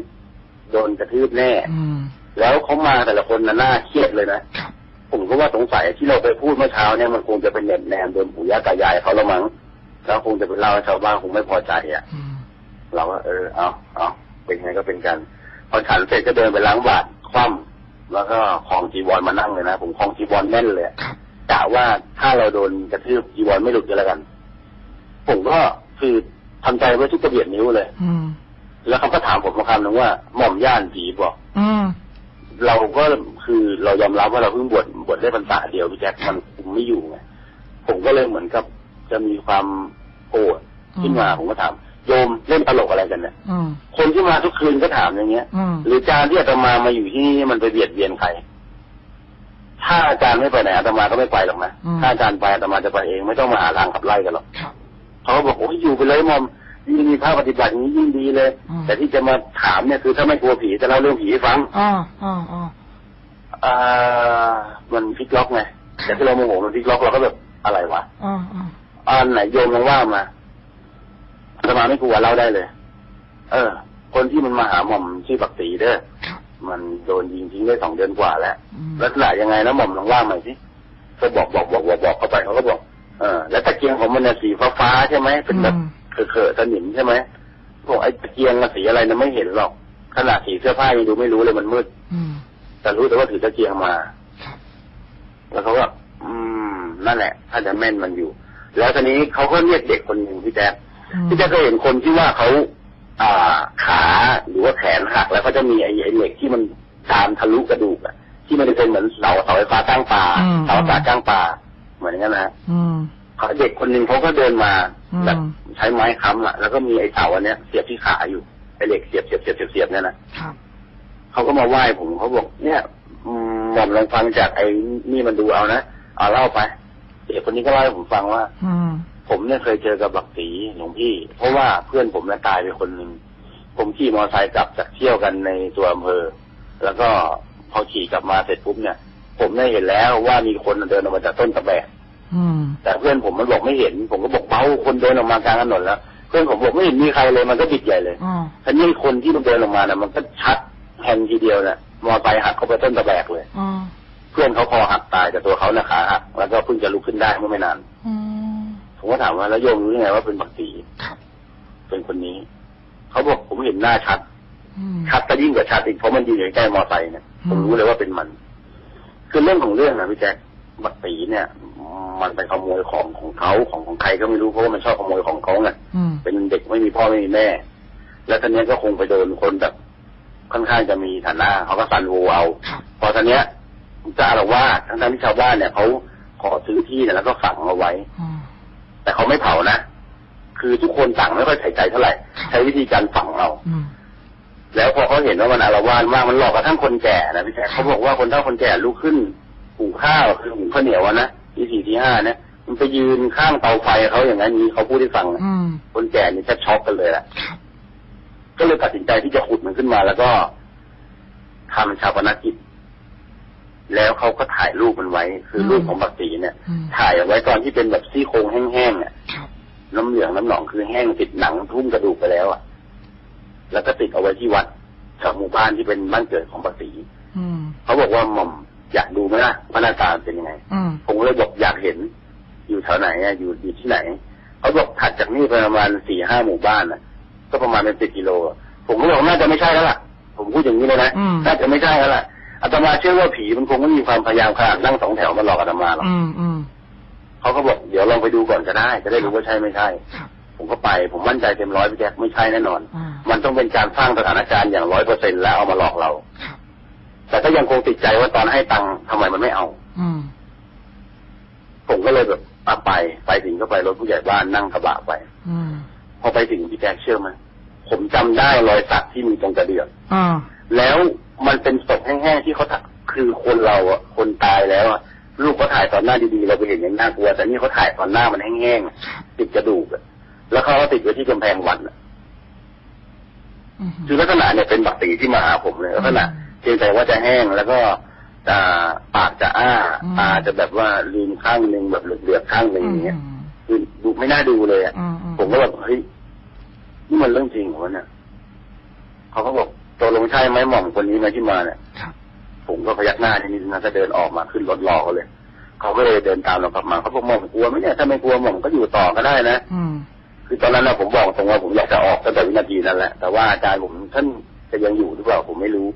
โดนกระทืบแน่อืมแล้วเขามาแต่ละคนน่ะหน้าเครียดเลยนะครับ ผมก็ว่าสงสัยที่เราไปพูดเมื่อเช้าเนี่ยมันคงจะเป็นเน็บแนมโดนปู่ย่าตายายเขาละมั้งแล้วคงจะไปเล่าให้ชาวบ้านคงไม่พอใจอะอืมเราก็เออเอาเอาเป็นไงก็เป็นกันพอฉันเสร็จก็เดินไปล้างบาตรคว่ำแล้วก็คลองจีวรมานั่งเลยนะผมคลองจีวรแน่นเลยครับกะว่าถ้าเราโดนกระทืบจีวรไม่หลุดก็แล้วกัน ผมก็คือทำใจไว้ทุกกระเบียดนิ้วเลย อืมแล้วเขาก็ถามผมมาคำหนึ่งว่าหม่อมย่านผีบอก อืม เราก็คือเรายอมรับว่าเราเพิ่งบวชบวชได้พรรษาเดียวพี่แจ๊คมันคุมไม่อยู่ไงผมก็เลยเหมือนกับ จะมีความโกรธขึ้นมาผมก็ถามโยมเล่นตลกอะไรกันเนี่ยอืมคนที่มาทุกคืนก็ถามอย่างเงี้ยอืมหรือการที่อาตมามาอยู่ที่นี่มันไปเบียดเบียนใคร ถ้าอาจารย์ไม่ไปไหนอาตมาก็ไม่ไปหรอกนะ ถ้าอาจารย์ไปอาตมาจะไปเองไม่ต้องมาหาทางขับไล่กันหรอกครับเขาก็บอกโอ้ยอยู่ไปเลยมอม ยิ่งมีภาพปฏิบัติอย่างนี้ยิ่งดีเลยอืมแต่ที่จะมาถามเนี่ยคือถ้าไม่กลัวผีจะเล่าเรื่องผีให้ฟังอ่าอ่าอ่าอ่ามันพลิกล็อกไงแต่ที่เราโมโหมันพลิกล็อกเราก็แบบอะไรวะอ่าอ่าอันไหนโยมลองว่ามาอาตมาไม่กลัวเล่าได้เลย เออ คนที่มันมาหาหม่อมชื่อปักตีเด้อครับมันโดนยิงทิ้งได้สองเดือนกว่าแล้วอืมลักษณะยังไงนะหม่อมลองว่ามาสิก็บอกบอกบอกบอกบอกเข้าไปเขาก็บอกเออแล้วตะเกียงของมันเนี่ยสีฟ้าฟ้าๆใช่ไหมเป็นแบบอืม เขอะๆสนิมใช่ไหมบอกไอ้ตะเกียงอะสีอะไรนะไม่เห็นหรอกขนาดสีเสื้อผ้ายังดูไม่รู้เลยมันมืดอืมแต่รู้แต่ว่าถือตะเกียงมาครับแล้วเขาก็อืม นั่นแหละ ถ้าจะแม่นมันอยู่ แล้วทีนี้เขาก็เรียกเด็กคนหนึ่งพี่แจ๊คอืมพี่แจ๊คเคยเห็นคนที่ว่าเขาอ่าขาหรือว่าแขนหัก แล้วเขาจะมีไอ้ไอ้เหล็กที่มันตามทะลุกระดูกอะที่มันจะเป็นเหมือนเสาเสาไฟฟ้าก้างปลาอืมเสาอากาศก้างปลาเหมือนอย่างนั้นนะฮะอืม เขาเด็กคนหนึ่งเขาก็เดินมาอืมแบบใช้ไม้ค้ำอะแล้วก็มีไอ้เสาอันเนี้ยเสียบที่ขาอยู่ไอ้เหล็กเสียบเสียบเสียบเสียบเสียบเนี่ยนะครับเขาก็มาไหว้ผมเขาบอกเนี่ยอืมหม่อมลองฟังจากไอ้นี่มันดูเอานะเอาเล่าไปเด็กคนนี้ก็เล่าให้ผมฟังว่าอืมผมเนี่ยเคยเจอกับบักตีหลวงพี่ เพราะว่าเพื่อนผมเนี่ยตายไปคนหนึ่งผมขี่มอเตอร์ไซค์กลับจากเที่ยวกันในตัวอำเภอ แล้วก็พอขี่กลับมาเสร็จปุ๊บเนี่ย ผมได้เห็นแล้วว่ามีคนเดินออกมาจากต้นตะแบกอืม แต่เพื่อนผมมันบอกไม่เห็น ผมก็บอกเบ้าคนเดินออกมากลางถนนแล้วเพื่อนผมบอกไม่เห็นมีใครเลยมันก็บิดใหญ่เลยอ่าทีนี้คนที่มันเดินออกมาเนี่ยมันก็ชัดแทงทีเดียวเนี่ยมอเตอร์ไซค์หักเข้าไปต้นตะแบกเลยอ่าเพื่อนเขาคอหักตายแต่ตัวเขาเนี่ยขาหักแล้วก็เพิ่งจะลุกขึ้นได้เมื่อไม่นานอืมผมก็ถามว่าแล้วโยมรู้ยังไงว่าเป็นบักตีครับเป็นคนนี้ เขาบอกผมเห็นหน้าชัดอืมชัดก็ยิ่งกว่าชัดอีกเพราะมันยืนอยู่ใกล้มอไซค์เนี่ยอืมผมรู้เลยว่าเป็นมัน คือเรื่องของเรื่องนะพี่แจ๊ค บักตีเนี่ย มันไปขโมยของของเขาของของใครก็ไม่รู้เพราะว่ามันชอบขโมยของเขาไงอืมเป็นเด็กไม่มีพ่อไม่มีแม่ แล้วทีเนี้ยก็คงไปโดนคนแบบค่อนข้างจะมีฐานะเขาก็สันโวเอาครับพอทีเนี้ยจะอาละวาดทั้งๆที่ชาวบ้านเนี่ยเขาขอซื้อที่เนี่ยแล้วก็ฝังเอาไว้อืมแต่เขาไม่เผานะ คือทุกคนสั่งไม่ค่อยใส่ใจเท่าไหร่ ใช้วิธีการฝังเอาอืมแล้วพอเขาเห็นว่ามันอารวาสมากมันหลอกกระทั่งคนแก่นะพี่แจ๊คเขาบอกว่าคนเฒ่าคนแก่ลุกขึ้น หุงข้าวคือหุงข้าวเหนียวอะนะที่สี่ที่ห้าเนี่ยมันไปยืนข้างเตาไฟเขาอย่างนั้นนี้เขาพูดให้ฟังนะอืมคนแก่นี่แทบช็อกกันเลยแหละครับก็เลยตัดสินใจที่จะขุดมันขึ้นมา แล้วก็ทำชาปนกิจแล้วเขาก็ถ่ายรูปมันไว้ คือรูปของบักตีเนี่ยอืมถ่ายเอาไว้ตอนที่เป็นแบบซี่โครงแห้งๆเนี่ยครับน้ำเหลืองน้ำหนองคือแห้งติดหนังทุ่มกระดูกไปแล้วอะ แล้วก็ติดเอาไว้ที่วัดจากหมู่บ้านที่เป็นบ้านเกิดของปสีอืมเขาบอกว่าหม่อม อยากดูไหมล่ะว่าหน้าตาเป็นยังไงอืมผมก็เลยบอกอยากเห็น อยู่แถวไหนอะอยู่อยู่ที่ไหนเขาบอกถัดจากนี่ไปประมาณสี่ห้าหมู่บ้านอะก็ประมาณเป็นสิบกิโลอะผมก็บอกน่าจะไม่ใช่แล้วล่ะ ผมผมพูดอย่างนี้เลยนะอืมน่าจะไม่ใช่แล้วล่ะอาตมาเชื่อว่าผีมันคงไม่มีความพยายามขนาดนั่งสองแถวมาหลอกอาตมาหรอกอืมอืมเขาก็บอกเดี๋ยวลองไปดูก่อนก็ได้ จะได้รู้ว่าใช่ไม่ใช่ครับผมก็ไป ผมมั่นใจเต็มร้อยพี่แจ๊คไม่ใช่แน่นอนอ่ามันต้องเป็นการสร้างสถานการณ์อย่างร้อยเปอร์เซ็นแล้วเอามาหลอกเราครับ แต่ก็ยังคงติดใจว่าตอนให้ตังค์ทำไมมันไม่เอา อืมผมก็เลยแบบอะไปไปถึงก็ไปรถผู้ใหญ่บ้านนั่งกระบะไป อืมพอไปถึงพี่แจ๊คเชื่อไหมผมจำได้รอยสักที่มีตรงกระเดื่อง อ่าแล้วมันเป็นศพแห้งๆที่เขาถักคือคนเราอะคนตายแล้วอะลูกเขาถ่ายตอนหน้าดีๆเราไปเห็นอย่างน่ากลัว แต่นี่เขาถ่ายตอนหน้ามันแห้งๆติดกระดูกอะแล้วเขาก็ติดไว้ที่กำแพงวัดอะอืม คือลักษณะเนี่ยเป็นบักตีที่มาหาผมเลยลักษณะอืมเพียงแต่ว่าจะแห้งแล้วก็อ่าปากจะอ้าอืมตาจะแบบว่าลืมข้างหนึ่งแบบเหลือกๆข้างหนึ่งอย่างเงี้ยคือดูไม่น่าดูเลยอะอืมอืมผมก็แบบเฮ้ยนี่มันเรื่องจริงเหรอวะเนี่ยเขาก็บอกตกลงใช่ไหมหม่อมคนนี้ไหมาที่มาเนี่ยครับผมก็พยักหน้าทีนี้นะก็เดินออกมาขึ้นรถรอเขาเลยเขาก็เลยเดินตามเรากลับมาเขาบอกหม่อมกลัวไหมเนี่ยถ้าไม่กลัวหม่อมก็อยู่ต่อก็ได้นะอืมคือตอนนั้นนะผมบอกตรงว่าผมอยากจะออกตั้งแต่วินาทีนั้นแหละแต่ว่าอาจารย์ผมท่านจะยังอยู่หรือเปล่าผมไม่รู้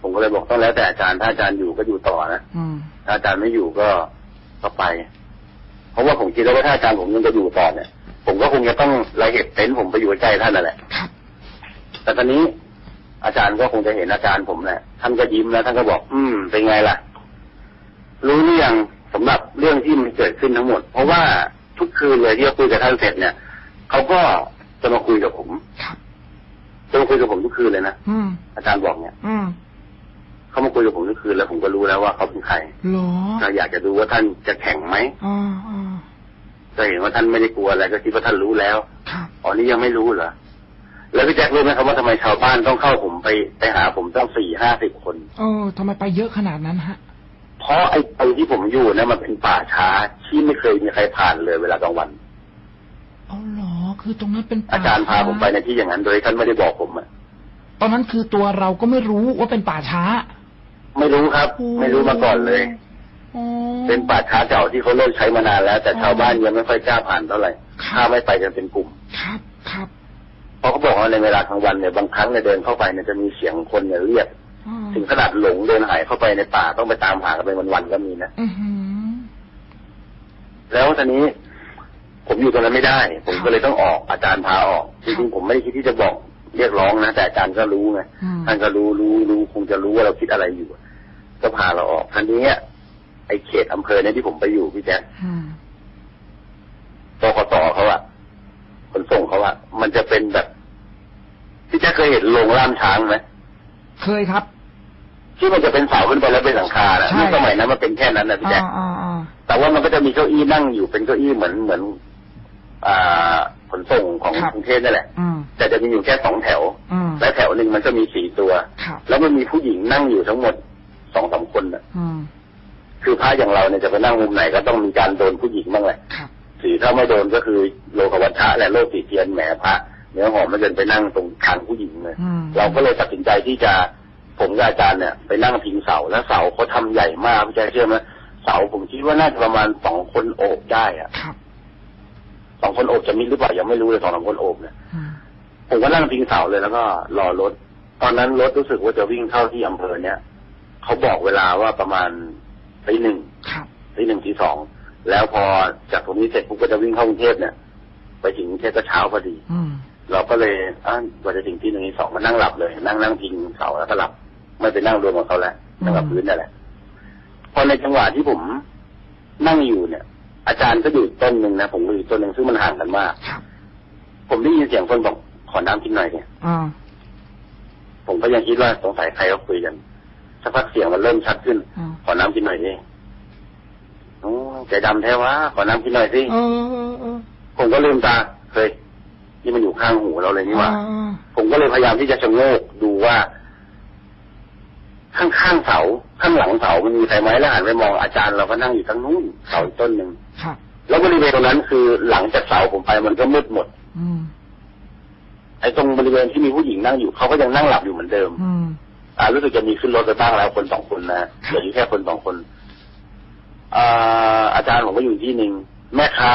ผมก็เลยบอกต้องแล้วแต่อาจารย์ถ้าอาจารย์อยู่ก็อยู่ต่อนะอืมถ้าอาจารย์ไม่อยู่ก็ก็ไป เพราะว่าผมคิดแล้วว่าถ้าอาจารย์ผมยังจะอยู่ต่อเนี่ย ผมก็คงจะต้องระเหตุเต็นท์ผมไปอยู่ใกล้ท่านนั่นแหละครับแต่ตอนนี้อาจารย์ก็คงจะเห็นอาจารย์ผมแหละท่านก็ยิ้มแล้วท่านก็บอก อืม เป็นไงล่ะ รู้หรือยังสำหรับเรื่องที่มันเกิดขึ้นทั้งหมด เพราะว่าทุกคืนเลยที่เราคุยกับท่านเสร็จเนี่ยเขาก็จะมาคุยกับผมครับจะมาคุยกับผมทุกคืนเลยนะอืมอาจารย์บอกเนี่ย อืม เขามาคุยกับผมทุกคืนแล้วผมก็รู้แล้วว่าเขาเป็นใครเหรอเราอยากจะดูว่าท่านจะแข่งไหมอ่าอ่าจะเห็นว่าท่านไม่ได้กลัวอะไรก็คิดว่าท่านรู้แล้วครับอ๋อนี่ยังไม่รู้เหรอแล้วพี่แจ็ครู้ไหมครับว่าทำไมชาวบ้านต้องเข้าผมไปไปหาผมต้องสี่ห้าสิบคนเออทำไมไปเยอะขนาดนั้นฮะ เพราะไอ้ไอ้ที่ผมอยู่เนี่ยมันเป็นป่าช้าที่ไม่เคยมีใครผ่านเลยเวลากลางวันเอาเหรอคือตรงนั้นเป็นป่อาจารย์พาผมไปในที่อย่างนั้นโดยท่านไม่ได้บอกผมอะตอนนั้นคือตัวเราก็ไม่รู้ว่าเป็นป่าช้า ไม่รู้ครับ ไม่รู้มาก่อนเลยอ๋อเป็นป่าช้าเก่าที่เขาเลิกใช้มานานแล้ว แต่ชาวบ้านยังไม่ค่อยกล้าผ่านเท่าไหร่ครับถ้าไม่ไปกันเป็นกลุ่ม ครับครับเพราะเขาบอกว่าในเวลากลางวันเนี่ยบางครั้งเนี่ยเดินเข้าไปเนี่ยจะมีเสียงคนเนี่ยเรียกอ่าถึงขนาดหลงเดินหายเข้าไปในป่าต้องไปตามหากันเป็นวันๆก็มีนะอือหือแล้วทีนี้ ผมอยู่ตรงนั้นไม่ได้ ผมก็เลยต้องออกอาจารย์พาออกจริงๆผมไม่ได้คิดที่จะบอกเรียกร้องนะแต่อาจารย์ก็รู้ไงอืมท่านก็รู้รู้รู้คงจะรู้ว่าเราคิดอะไรอยู่ ก็พาเราออกทีนี้ไอ้เขตอำเภอเนี่ยที่ผมไปอยู่พี่แจ๊คอืมตกตเขาอะขนส่งเขาอะมันจะเป็นแบบพี่แจ๊คเคยเห็นโรงล่ามช้างไหมเคยครับ ที่มันจะเป็นเสาขึ้นไปแล้วเป็นหลังคานะใช่ในสมัยนั้นมันเป็นแค่นั้นนะพี่แจ๊คอ่าอ่าอ่าแต่ว่ามันก็จะมีเก้าอี้นั่งอยู่เป็นเก้าอี้เหมือนเหมือน อ่าขนส่งของกรุงเทพนั่นแหละอืมแต่จะมีอยู่แค่สองแถวอืมและแถวหนึ่งมันก็มีสี่ตัวครับแล้วมันมีผู้หญิงนั่งอยู่ทั้งหมด สองสามคนน่ะอืมคือพระอย่างเราเนี่ยจะไปนั่งมุมไหนก็ต้องมีการโดนผู้หญิงบ้างแหละครับสีถ้าไม่โดนก็คือโลกวัชชะและโลกติเทียนแหมพระเนื้อหอมมันเดินไปนั่งตรงทางผู้หญิงเลยอืมเราก็เลยตัดสินใจที่จะผมกับอาจารย์เนี่ย ไปนั่งพิงเสาแล้วเสาเขาทำใหญ่มากพี่แจ๊คเชื่อไหมเสาผมคิดว่าน่าจะประมาณสองคนโอบได้อะครับสองคนโอบจะมิดหรือเปล่ายังไม่รู้เลยสองสามคนโอบเนี่ยอืมผมก็นั่งพิงเสาเลยแล้วก็รอรถ ตอนนั้นรถรู้สึกว่าจะวิ่งเข้าที่อำเภอเนี่ย เขาบอกเวลาว่าประมาณตีหนึ่งครับตีหนึ่งตีสองแล้วพอจากตรงนี้เสร็จปุ๊บก็จะวิ่งเข้ากรุงเทพเนี่ย ไปถึงกรุงเทพก็เช้าพอดีอืมเราก็เลยอะกว่าจะถึงที่หนึ่งที่สองมานั่งหลับเลย นั่งนั่งพิงเสาแล้วก็หลับ ไม่ไปนั่งรวมกับเขาแล้วนั่งกับพื้นนั่นแหละพอในจังหวะที่ผมนั่งอยู่เนี่ย อาจารย์ก็อยู่ต้นหนึ่งนะผมก็อยู่ต้นหนึ่งซึ่งมันห่างกันมากครับผมได้ยินเสียงคนบอกขอน้ำกินหน่อยเนี่ยอ่าผมก็ยังคิดว่าสงสัยใครเขาคุยกัน สักพักเสียงมันเริ่มชัดขึ้นอ่าขอน้ำกินหน่อยดิโอ้ใจดำแท้วะขอน้ำกินหน่อยสิเออเออเออผมก็ลืมตาเฮ้ยนี่มันอยู่ข้างหูเราเลยนี่หว่าอ่า ผมก็เลยพยายามที่จะชะโงกดูว่า ข้างๆเสา ข้างหลังเสามันมีใครไหมแล้วหันไปมองอาจารย์เราก็นั่งอยู่ทั้งนู้นเสาอีกต้นหนึ่งครับแล้วบริเวณตรงนั้นคือหลังจากเสาผมไปมันก็มืดหมดอืมไอ้ตรงบริเวณที่มีผู้หญิงนั่งอยู่เขาก็ยังนั่งหลับอยู่เหมือนเดิมอืมอ่า รู้สึกจะมีขึ้นรถไปบ้างแล้วคนสองคนนะเหลืออยู่แค่คนสองคนอ่าอาจารย์ผมก็อยู่ที่หนึ่งแม่ค้า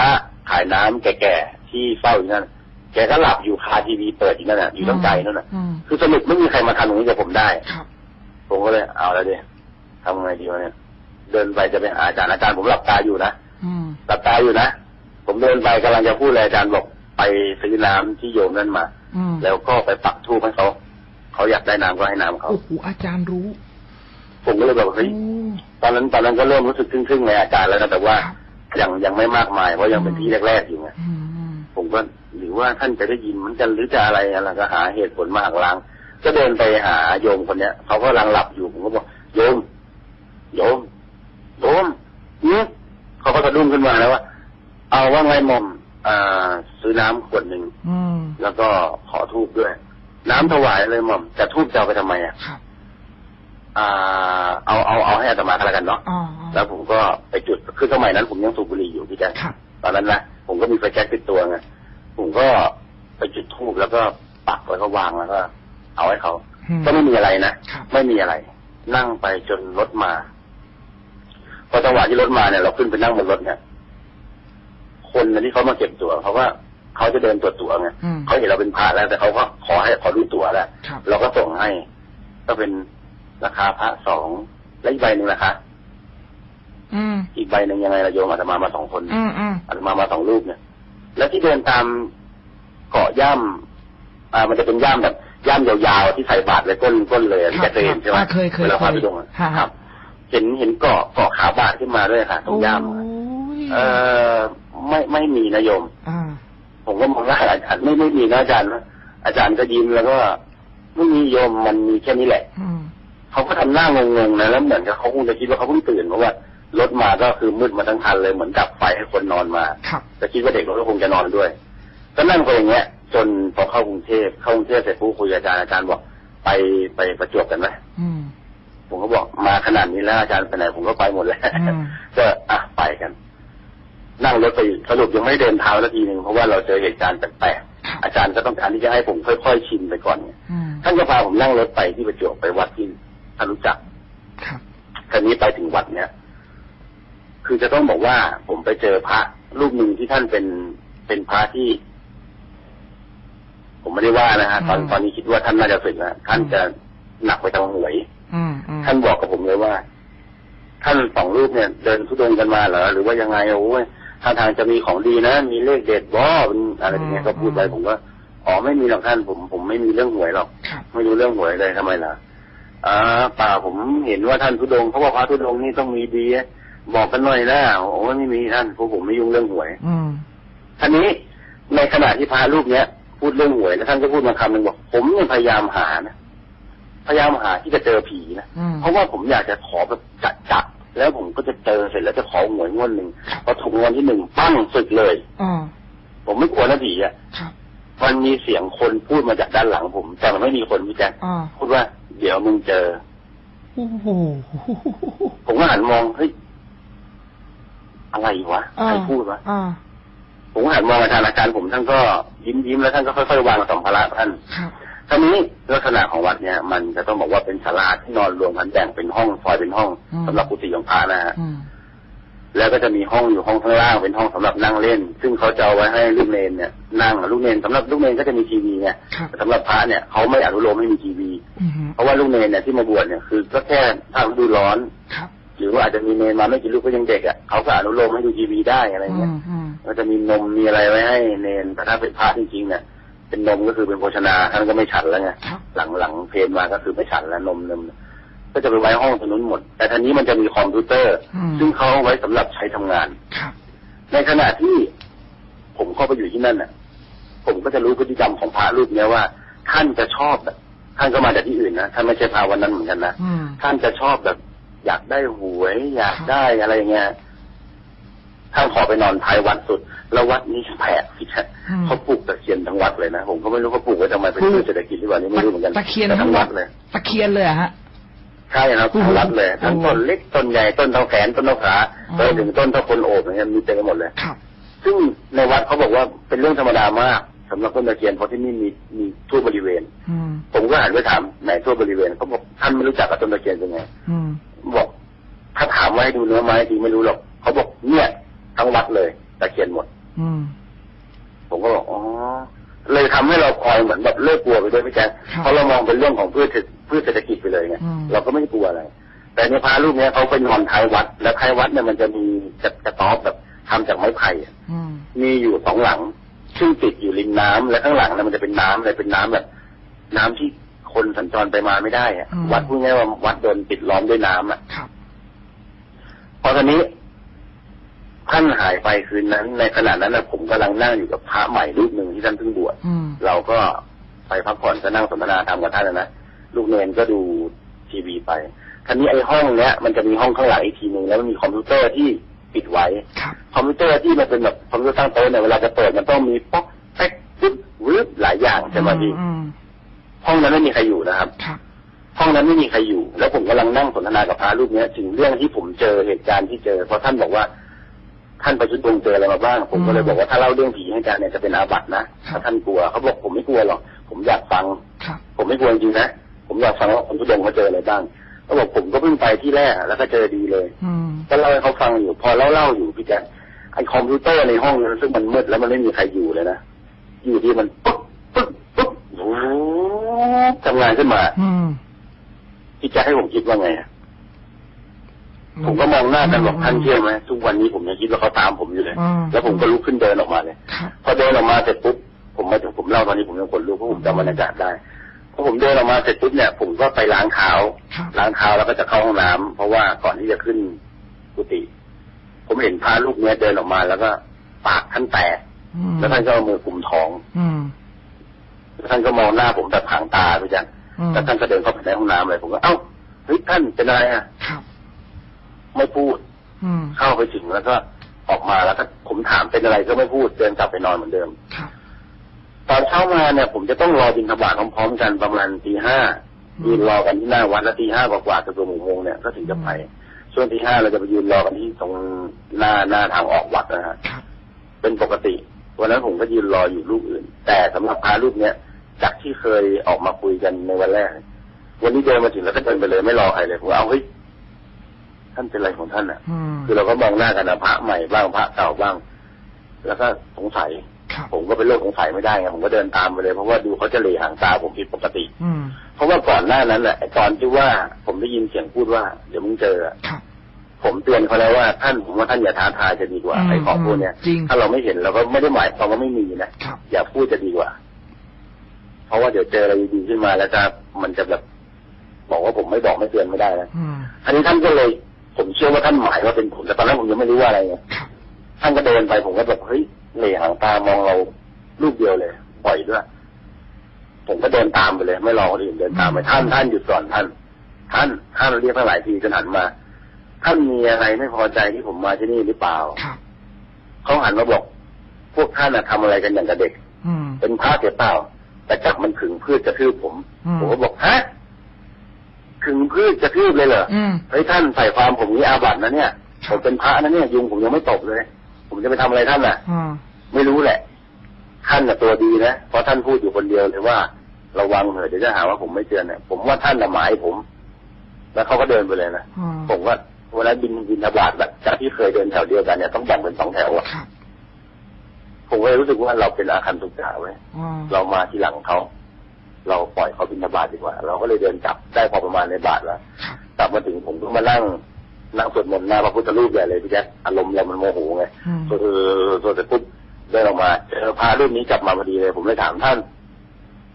ขายน้ำแก่ๆที่เฝ้าอยู่นั่นแกก็หลับอยู่คาทีวีเปิดอยู่นั่นน่ะอยู่ตั้งใจนั่นน่ะอืมคือสรุปไม่มีใครมาทำตรงนี้กับผมได้ครับผมก็เลยเอาแล้วดิทำไงดีวะเนี่ย เดินไปจะไปหาอาจารย์อาจารย์ผมหลับตาอยู่นะอืมหลับตาอยู่นะผมเดินไปกำลังจะพูดเลยอาจารย์บอกไปซื้อน้ำที่โยมนั่นมาอืมแล้วก็ไปปักทูบให้เขา เขาอยากได้น้ำก็ให้น้ำเขาโอ้โหอาจารย์รู้ ผมก็เลยแบบโอ้เฮ้ยตอนนั้นตอนนั้นก็เริ่มรู้สึกครึ่งๆในอาจารย์แล้วนะแต่ว่าครับยังยังไม่มากมายเพราะยังเป็นที่แรกๆอยู่ไงอืมอืมผมก็หรือว่าท่านจะได้ยินเหมันจะหรือจะอะไรอะไรก็หาเหตุผลมาหักล้างก็เดินไปหาโยมคนเนี้ยเขาก็กำลังหลับอยู่ผมก็บอกโยม โยมโยมเนี่ยเขาก็สะดุ้งขึ้นมาแล้วว่าเอาว่าไงหมอมอ่าซื้อน้ำขวดหนึ่งอืมแล้วก็ขอทูบด้วย น้ำถวายเลยหม่อมจะทูบจะเอาไปทำไมอะครับอ่า เอาเอาเอาให้อาตมาก็แล้วกันเนาะอ๋อแล้วผมก็ไปจุดคือสมัยนั้น ผมยังสูบบุหรี่อยู่พี่แจ๊คครับตอนนั้นนะผมก็มีไฟแช็กติดตัวไงผมก็ไปจุดทูบแล้วก็ปักไว้ก็วางแล้วก็ เอาให้เขาอืมก็ไม่มีอะไรนะครับไม่มีอะไร นั่งไปจนรถมาพอจังหวะที่รถมาเนี่ยเราขึ้นไปนั่งบนรถเนี่ยคนที่เขามาเก็บตั๋วเขาว่า เขาจะเดินตรวจตั๋วไงอืมเขาเห็นเราเป็นพระแล้ว แต่เขาก็ขอให้ขอดูตั๋วแล้วครับเราก็ส่งให้ ก็เป็นราคาพระสองและอีกใบหนึ่งราคาอืมอีกใบหนึ่งยังไงละโยมอาตมามาสองคนอืมอืมอาตมามาสองรูปเนี่ย แล้วที่เดินตามเกาะย่ำอ่า มันจะเป็นย่ำแบบย่ำยาวๆที่ใส่บาตรเลยก้นก้นเลยที่จะเคยเห็นใช่ไหมอ่าเคยเคยเวลาพาเคไปยดงอะฮะครับ เห็นเห็นเกาะเกาะขาบาตรขึ้นมาด้วยค่ะตรงย่ำอะโอ้ยเออไม่ไม่มีนะโยมอ่า ผมก็มองว่าอาจารย์ไม่ไม่มีนะอาจารย์นะอาจารย์ก็ยิ้มแล้วก็ไม่มีโยมมันมีแค่นี้แหละอืมเขาก็ทำหน้างงๆนะแล้วเหมือนกับเขาคงจะคิดว่าเขาเพิ่งตื่นเพราะว่ารถมาก็คือมืดมาทั้งคันเลยเหมือนดับไฟให้คนนอนมาครับแต่คิดว่าเด็กเราก็คงจะนอนด้วย ก็นั่งไปอย่างเงี้ย จนพอเข้ากรุงเทพเข้ากรุงเทพเสร็จปุ๊บคุยกับอาจารย์อาจารย์บอกไปไปประจวบกันไหมอืมผมก็บอกมาขนาดนี้แล้วอาจารย์ไปไหนผมก็ไปหมดแล้วอืมก็อะไปกัน นั่งรถไปสรุปยังไม่เดินเท้านาทีหนึ่งเพราะว่าเราเจอเหตุการณ์แปลกครับๆอาจารย์ก็ต้องการที่จะให้ผมค่อยๆชินไปก่อนไงอืมท่านก็พาผมนั่งรถไปที่ประจวบไปวัดที่ท่านรู้จักครับคราวนี้ไปถึงวัดเนี้ยคือจะต้องบอกว่าผมไปเจอพระรูปหนึ่งที่ท่านเป็นเป็นพระที่ ผมไม่ได้ว่านะฮะตอนอืมตอนนี้คิดว่าท่านน่าจะสึกนะท่านจะหนักไปทางหวยอืมอืมท่านบอกกับผมเลยว่า ท่านสองรูปเนี่ย เดินทุดงค์กันมาเหรอหรือว่ายังไงโอ้ย ท่าทางจะมีของดีนะ มีเลขเด็ดบ่เป็นอะไรอย่างเงี้ยก็พูดไปผมก็อ๋อไม่มีหรอกท่านผมผมไม่มีเรื่องหวยหรอกครับไม่รู้เรื่องหวยเลยทำไมล่ะอ่าป่าผมเห็นว่าท่านทุดงค์เขาบอกพระทุดงค์นี่ต้องมีดีอะบอกกันหน่อยนะโอ้ยไม่มีท่านเพราะผมไม่ยุ่งเรื่องหวย อืมท่านี้ในขณะที่พระรูปเนี้ยพูดเรื่องหวยแล้วท่านก็พูดมาคำหนึ่งบอก ผมเนี่ยพยายามหานะพยายามหาที่จะเจอผีนะอืมเพราะว่าผมอยากจะขอแบบจัดจัดๆ แล้วผมก็จะเจอเสร็จแล้วจะขอหวยงวดหนึ่งพอถูกงวดที่หนึ่งปั้งสึกเลยอ่าผมไม่กลัวนะผีอะครับมันมีเสียงคนพูดมาจากด้านหลังผม แต่มันไม่มีคนพี่แจ๊คอ่าพูดว่า เดี๋ยวมึงเจอโอ้โหผมก็หันมองเฮ้ยอะไรวะอ่าใครพูดวะอ่าผมก็หันมองอาจารย์อาจารย์ผมท่านก็ยิ้มยิ้มแล้วท่านก็ค่อยๆวางสัมภาระท่านครับ ทีนี้ลักษณะของวัดเนี่ย มันจะต้องบอกว่าเป็นศาลาที่นอนรวมกันแบ่งเป็นห้องซอยเป็นห้องอืมสำหรับกุฏิของพระนะฮะอืมแล้วก็จะมีห้องอยู่ห้องข้างล่างเป็นห้องสำหรับนั่งเล่น ซึ่งเขาจะเอาไว้ให้ลูกเนนเนี่ยนั่งลูกเนนสำหรับลูกเนนก็จะมีทีวีไงครับแต่สำหรับพระเนี่ยเขาไม่อนุโลมให้มีทีวีอืมเพราะว่าลูกเนนเนี่ยที่มาบวชเนี่ยคือก็แค่ถ้าฤดูร้อนครับหรือว่าอาจจะมีเนนมาไม่กี่ลูกก็ยังเด็กอะเขาก็อนุโลมให้ดูทีวีได้อะไรอืเงี้ยมอืมก็จะมีนมมีอะไรไว้ให้เนนแต่ถ้าเป็นพระจริงๆเนี่ย เป็นนมก็คือเป็นโภชนาท่านก็ไม่ฉันแล้วไงครับหลังหลังเพลนมาก็คือไม่ฉันแล้วนมนมก็จะไปไว้ห้องตรงนู้นหมด แต่ทีนี้มันจะมีคอมพิวเตอร์อืมซึ่งเขาเอาไว้สำหรับใช้ทำงานครับในขณะที่ผมเข้าไปอยู่ที่นั่นน่ะ ผมก็จะรู้พฤติกรรมของพระรูปเนี้ยว่า ท่านจะชอบแบบท่านก็มาจากที่อื่นนะท่านไม่ใช่พระวันนั้นเหมือนกันนะอืมท่านจะชอบแบบ อยากได้หวย อยากได้อะไรอย่างเงี้ย ท่านขอไปนอนท้ายวัดสุด แล้ววัดนี้แปลกพี่แจ๊คอืมเขาปลูกตะเคียนทั้งวัดเลยนะผมก็ไม่รู้เขาปลูกไว้ทำไมเป็นพืชเศรษฐกิจหรือเปล่านี่ไม่รู้เหมือนกันตะเคียนแต่ทั้ทั้งงวัวัดดเลยตะเคียนเลยเหรอฮะใช่ครับโอ้โหทั้งวัดเลยทั้งต้นเล็กต้นใหญ่ต้นเท่าแขนต้นเท่าขาอ๋อไปถึงต้นเท่าคนโอบอย่างเงี้ยมีเต็มไปหมดเลยครับซึ่งในวัดเขาบอกว่าเป็นเรื่องธรรมดามากสำหรับต้นตะเคียนเพราะที่นี่มีมีทั่วบริเวณอืมผมก็หันไปถามไหนทั่วบริเวณเขาบอกท่านไม่รู้จักกับต้นตะเคียนเป็นไงอืมบอกถ้าถามว่าให้ดูเนื้อไม้จริงไม่รู้หรอกเขาบอกเนี่ย ทั้งวัดเลยตะเคียนหมด อืมผมก็บอกอ๋อเลยทำให้เราคอยเหมือนแบบเลิกกลัวไปด้วยพี่แจ๊คครับเพราะเรามองเป็นเรื่องของพืชเศรษฐพืชเศรษฐกิจไปเลยไงอืมเราก็ไม่กลัวอะไร แต่ในพระรูปเนี้ยเขาไปนอนท้ายวัด แล้วท้ายวัดเนี่ยมันจะมีกระกระต๊อบแบบทำจากไม้ไผ่อะอืมมีอยู่สองหลัง ซึ่งติดอยู่ริมน้ำและข้างหลังเนี่ยมันจะเป็นน้ำเลยเป็นน้ำแบบ น้ำที่คนสัญจรไปมาไม่ได้อะอืมวัดพูดง่ายๆว่าวัดโดนปิดล้อมด้วยน้ำอะครับพอตอนนี้ ท่านหายไปคืนนั้น ในขณะนั้นนะผมกำลังนั่งอยู่กับพระใหม่รูปหนึ่งที่ท่านเพิ่งบวชอืมเราก็ไปพักผ่อนก็นั่งสนทนาธรรมกับท่านนะนะลูกเนนก็ดูทีวีไปทีนี้ไอ้ห้องเนี้ยมันจะมีห้องข้างหลังอีกทีหนึ่งแล้วมันมีคอมพิวเตอร์ที่ปิดไว้ครับคอมพิวเตอร์ที่มันเป็นแบบคอมพิวเตอร์ตั้งโต๊ะเนี่ยเวลาจะเปิดมันต้องมีป๊อกแป๊กปึ๊บวืบหลายอย่างใช่ไหมพี่อืมห้องนั้นไม่มีใครอยู่นะครับครับห้องนั้นไม่มีใครอยู่ แล้วผมกำลังนั่งสนทนากับพระรูปเนี้ยถึงเรื่องที่ผมเจอเหตุการณ์ที่เจอเพราะท่านบอกว่า ท่านไปชุดดวงเจออะไรมาบ้าง ผมก็เลยบอกว่าถ้าเล่าเรื่องผีให้การเนี่ยจะเป็นอาบัตินะถ้าท่านกลัวเขาบอกผมไม่กลัวหรอกผมอยากฟังครับผมไม่กลัวจริงๆนะผมอยากฟังว่าคนทุดงค์เขาเจออะไรบ้างเขาบอกผมก็เพิ่งไปที่แรกแล้วก็เจอดีเลยอืมก็เล่าให้เขาฟังอยู่ พอเล่าเล่าอยู่พี่แจ๊คไอคอมพิวเตอร์ในห้องนั้นซึ่งมันมืดแล้วมันไม่มีใครอยู่เลยนะอยู่ดีมันปุ๊บปุ๊บปุ๊บวูบทำงานขึ้นมาอืมพี่แจ๊คให้ผมคิดว่าไงอะ ผมก็มองหน้ากันบอกท่านเชื่อไหมทุกวันนี้ผมยังคิดว่าเขาตามผมอยู่เลยอืมแล้วผมก็ลุกขึ้นเดินออกมาเลยครับพอเดินออกมาเสร็จปุ๊บผมมาถึงผมเล่าตอนนี้ผมยังขนลุกเพราะผมจำบรรยากาศได้พอผมเดินออกมาเสร็จปุ๊บเนี่ยผมก็ไปล้างเท้าครับล้างเท้าแล้วก็จะเข้าห้องน้ำเพราะว่าก่อนที่จะขึ้นกุฏิผมเห็นพระลูกเนี้ยเดินออกมาแล้วก็ปากท่านแตกอืมแล้วท่านก็เอามือกุมท้องอืมแล้วท่านก็มองหน้าผมแบบหางตาไปจังอืมแล้วท่านก็เดินเข้าไปในห้องน้ำเลยผมก็เอ้าเฮ้ยท่านเป็นอะไรอะครับ ไม่พูดอืมเข้าไปถึงแล้วก็ออกมาแล้วก็ผมถามเป็นอะไรก็ไม่พูดเดินกลับไปนอนเหมือนเดิมครับตอนเช้ามาเนี่ย ผมจะต้องรอบินทบาทพร้อมๆกันประมาณตีห้าอืมยืนรอกันที่หน้าวัดแล้วตีห้ากว่าๆจะตัวหมู่โมงเนี่ยก็ถึงจะไปช่วงตีห้าเราจะไปยืนรอกันที่ตรงหน้าหน้าทางออกวัดนะฮะครับเป็นปกติวันนั้นผมก็ยืนรออยู่รูปอื่น แต่สำหรับพระรูปเนี้ยจากที่เคยออกมาคุยกันในวันแรก วันนี้เดินมาถึงแล้วก็เดินไปเลยไม่รอใครเลยผมว่าเอาเฮ้ย ท่านเป็นอะไรของท่านอะอืมคือเราก็มองหน้ากันนะพระใหม่บ้างพระเก่าบ้าง แล้วก็สงสัยครับผมก็เป็นโรคสงสัยไม่ได้ไงผมก็เดินตามไปเลยเพราะว่าดูเขาจะเหลหางตาผมผิดปกติ อืมเพราะว่าก่อนหน้านั้นแหละไอ้ตอนที่ว่าผมได้ยินเสียงพูดว่าเดี๋ยวมึงเจออะครับผมเตือนเขาแล้วว่าท่านผมว่าท่านอย่าท้าทายจะดีกว่าอืมไอ้ของพวกเนี้ยจริงถ้าเราไม่เห็นเราก็ไม่ได้หมายความว่าไม่มีนะครับอย่าพูดจะดีกว่า เพราะว่าเดี๋ยวเจออะไรดีๆขึ้นมาแล้วจะมันจะแบบบอกว่าผมไม่บอกไม่เตือนไม่ได้นะอืมอันนี้ท่านก็เลย ผมเชื่อว่าท่านหมายว่าเป็นผมแต่ตอนนั้นผมยังไม่รู้ว่าอะไรไงครับท่านก็เดินไปผมก็แบบเฮ้ยเหล่หางตามองเราลูกเดียวเลยปล่อยด้วย ผมก็เดินตามไปเลย ไม่รอคนอื่นเดินตามไปท่านท่านหยุดก่อนท่าน ท่านท่านเรียกตั้งหลายทีจนหันมา ท่านมีอะไรไม่พอใจที่ผมมาที่นี่หรือเปล่าครับเขาหันมาบอกพวกท่านน่ะทำอะไรกันอย่างกับเด็กอืมเป็นพระเสียเปล่า แต่จับมันขึงพืชกระทืบผมอืมผมก็บอกฮะ ขึงพืชกระทืบเลยเหรออืมเฮ้ยท่านใส่ความผมนี้อาบัตินะเนี่ยคผรับมเป็นพระนะเนี่ยยุงผมยังไม่ตกเลย ผมจะไปทำอะไรท่านน่ะอืมไม่รู้แหละ ท่านน่ะตัวดีนะเพราะท่านพูดอยู่คนเดียวเลยว่าระวังเถอะเดี๋ยวจะหาว่าผมไม่เตือนเนี่ยผมว่าท่านน่ะหมายผม แล้วเขาก็เดินไปเลยนะอืมผมว่าเวลาบินบินทบาทแบบจากที่เคยเดินแถวเดียวกันเนี่ยต้องแบ่งเป็นสองแถวอะครับผมก็เลยรู้สึกว่าเราเป็นอาคันตุกกะไว้ยอืมเรามาทีหลังเขา เราปล่อยเขาบินทบาทดีกว่า เราก็เลยเดินกลับได้พอประมาณในบาทแล้วครับกลับมาถึงผมก็มานั่งนั่งสวดมนต์หน้าพระพุทธรูปใหญ่เลยพี่แจ๊คอารมณ์เรามันโมโหไงอืมสวดเออสวดเสร็จปุ๊บเดินออกมาเจอพระรูปนี้กลับมาพอดีเลย ผมเลยถามท่าน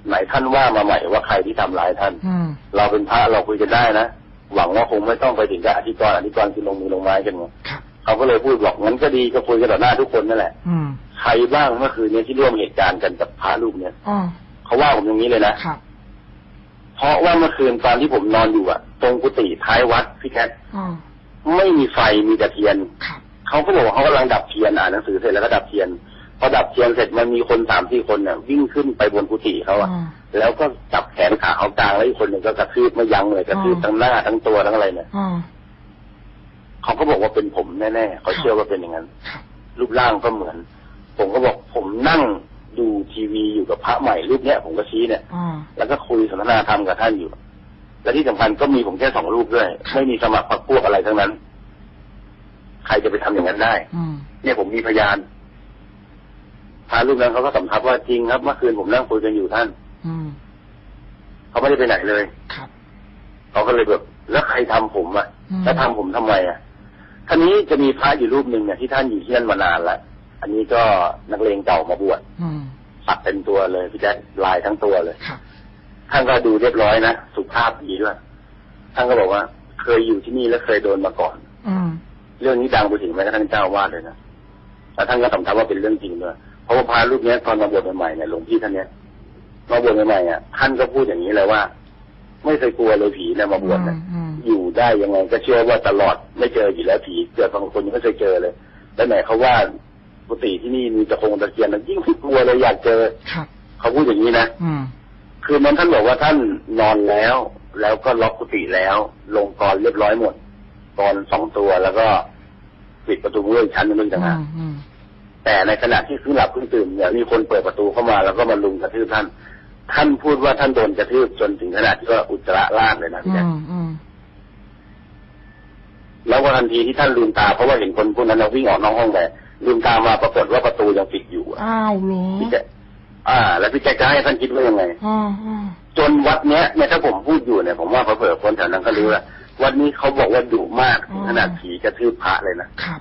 ไหนท่านว่ามาใหม่ว่าใครที่ทำร้ายท่านอืมเราเป็นพระเราคุยกันได้นะหวังว่าคงไม่ต้องไปถึงกับอธิกรณ์อธิกรณ์คือลงมือลงไม้กันไงครับเขาก็เลยพูดบอกงั้นก็ดีก็คุยกันต่อหน้าทุกคนนั่นแหละอืมใครบ้างเมื่อคืนเนี้ที่ร่วมเหตุการณ์กันกับพระรูปเนี้ยอ๋อ เขาว่าผมอย่างนี้เลยนะครับ เพราะว่าเมื่อคืนตอนที่ผมนอนอยู่อะตรงกุฏิท้ายวัดพี่แคทอ๋อไม่มีไฟมีแต่เทียนครับเขาก็บอกว่าเขากำลังดับเทียนอ่านหนังสือเสร็จแล้วก็ดับเทียนพอดับเทียนเสร็จมันมีคนสามสี่คนเนี่ยวิ่งขึ้นไปบนกุฏิเขาอะอ๋อแล้วก็จับแขนขาเขากลางแล้วอีกคนหนึ่งก็กระทืบไม่ยั้งเลยกระทืบอ๋อทั้งหน้าทั้งตัวทั้งอะไรเนี่ยอ๋อเขาก็บอกว่าเป็นผมแน่ๆเขาเชื่อว่าเป็นอย่างนั้นครับรูปร่างก็เหมือน ผมก็บอกผมนั่ง ดูทีวีอยู่กับพระใหม่รูปเนี้ยผมก็ชี้เนี่ยอ๋อแล้วก็คุยสนทนาธรรมกับท่านอยู่ และที่สำคัญก็มีผมแค่สองรูปด้วยไม่มีสมัครพรรคพวกอะไรทั้งนั้น ใครจะไปทำอย่างนั้นได้อืมเนี่ยผมมีพยานพระรูปนั้นเขาก็สำทับว่าจริงครับเมื่อคืนผมนั่งคุยกันอยู่ท่าน อืมเขาไม่ได้ไปไหนเลยครับเขาก็เลยแบบแล้วใครทำผมอะอืมแล้วทำผมทำไมอะท่านี้จะมีพระอยู่รูปหนึ่งเนี่ยที่ท่านอยู่ที่นั่นมานานแล้วอันนี้ก็นักเลงเก่ามาบวช อืมสักเป็นตัวเลยพี่แจ๊คลายทั้งตัวเลยครับท่านก็ดูเรียบร้อยนะสุภาพดีด้วยท่านก็บอกว่า เคยอยู่ที่นี่แล้วเคยโดนมาก่อน อืมเรื่องนี้ดังไปถึงแม้กระทั่งเจ้าอาวาดเลยนะแล้วท่านก็สำทับว่าเป็นเรื่องจริงด้วยเพราะว่าพระรูปเนี้ยตอนมาบวชใหม่ๆเนี่ยหลวงพี่ท่านเนี้ยมาบวชใหม่ๆอะท่านก็พูดอย่างนี้เลยว่า ไม่เคยกลัวเลยผีเนี่ยมาบวชเนี่ยอืมอยู่ได้ยังไงก็เชื่อว่าตลอดไม่เจออยู่แล้วผีเกิดบางคนยังไม่เคยเจอเลย แล้วไหนเขาว่า กุฏิที่นี่มีตะคงตะเกียนนะยิ่งไม่กลัวเลยอยากเจอครับเขาพูดอย่างนี้นะอืมคืนนั้นท่านบอกว่าท่านนอนแล้ว แล้วก็ล็อกกุฏิแล้ว ลงกรเรียบร้อยหมดกรสองตัวแล้วก็ปิดประตูมืออีกชั้นหนึงต่างหากอืมแต่ในขณะที่เพิ่งหลับเพิ่งตื่นเนี่ยมีคนเปิดประตูเข้ามาแล้วก็มาลุมกระทืบท่าน ท่านพูดว่าท่านโดนกระทืบจนถึงขนาดที่ว่าอุจจาระลาดเลยนะพี่อืแจ๊คมอืมแล้วก็ทันทีที่ท่านลืมตาเพราะว่าเห็นคนพวกนั้นนะวิ่งออกนอกห้องไป ลืมตามาปรากฏว่าประตูยังปิดอยู่อะอ้าวเหรอพี่แจ๊คอ่า แล้วพี่แจ๊คจะให้ท่านคิดว่ายังไงอ๋ออ๋อจนวัดเนี้ยเนี่ยถ้าผมพูดอยู่เนี่ยผมว่าเผื่อๆคนแถวนั้นก็รู้แล้ววัดนี้เขาบอกว่าดุมากถึงขนาดผีกระทืบพระเลยนะครับ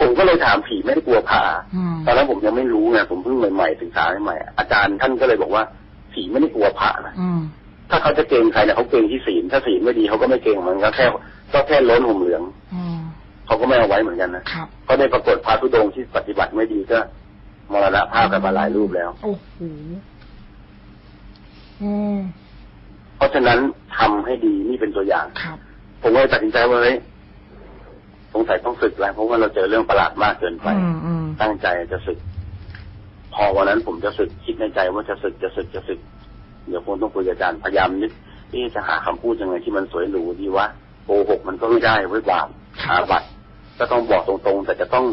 ผมก็เลยถามผีไม่ได้กลัวพระอืมตอนนั้นผมยังไม่รู้ไงผมเพิ่งใหม่ๆศึกษาใหม่ๆอาจารย์ท่านก็เลยบอกว่าผีไม่ได้กลัวพระนะอืมถ้าเขาจะเกรงใครเนี่ยเขาเกรงที่ศีลถ้าศีลไม่ดีเขาก็ไม่เกรงมันก็แค่ก็แค่ล้นห่มเหลืองอืม เขาก็ไม่เอาไว้เหมือนกันนะครับก็ได้ปรากฏพระธุดงค์ที่ปฏิบัติไม่ดีก็มรณภาพกันมาหลายรูปแล้วโอ้โหอืมเพราะฉะนั้นทำให้ดีนี่เป็นตัวอย่างครับผมก็เลยตัดสินใจว่าเฮ้ยสงสัยต้องศึกแล้วเพราะว่าเราเจอเรื่องประหลาดมากเกินไปอืมอืมตั้งใจจะศึก พอวันนั้นผมจะศึกคิดในใจว่าจะศึกจะศึกจะศึกเดี๋ยวคงต้องคุยกับอาจารย์พยายามนึกเอ๊ะจะหาคำพูดยังไงที่มันสวยหรูดีวะโกหกมันก็ไม่ได้ไว้ยบาปอาบัต ก็ต้องบอกตรงๆ แต่จะต้อง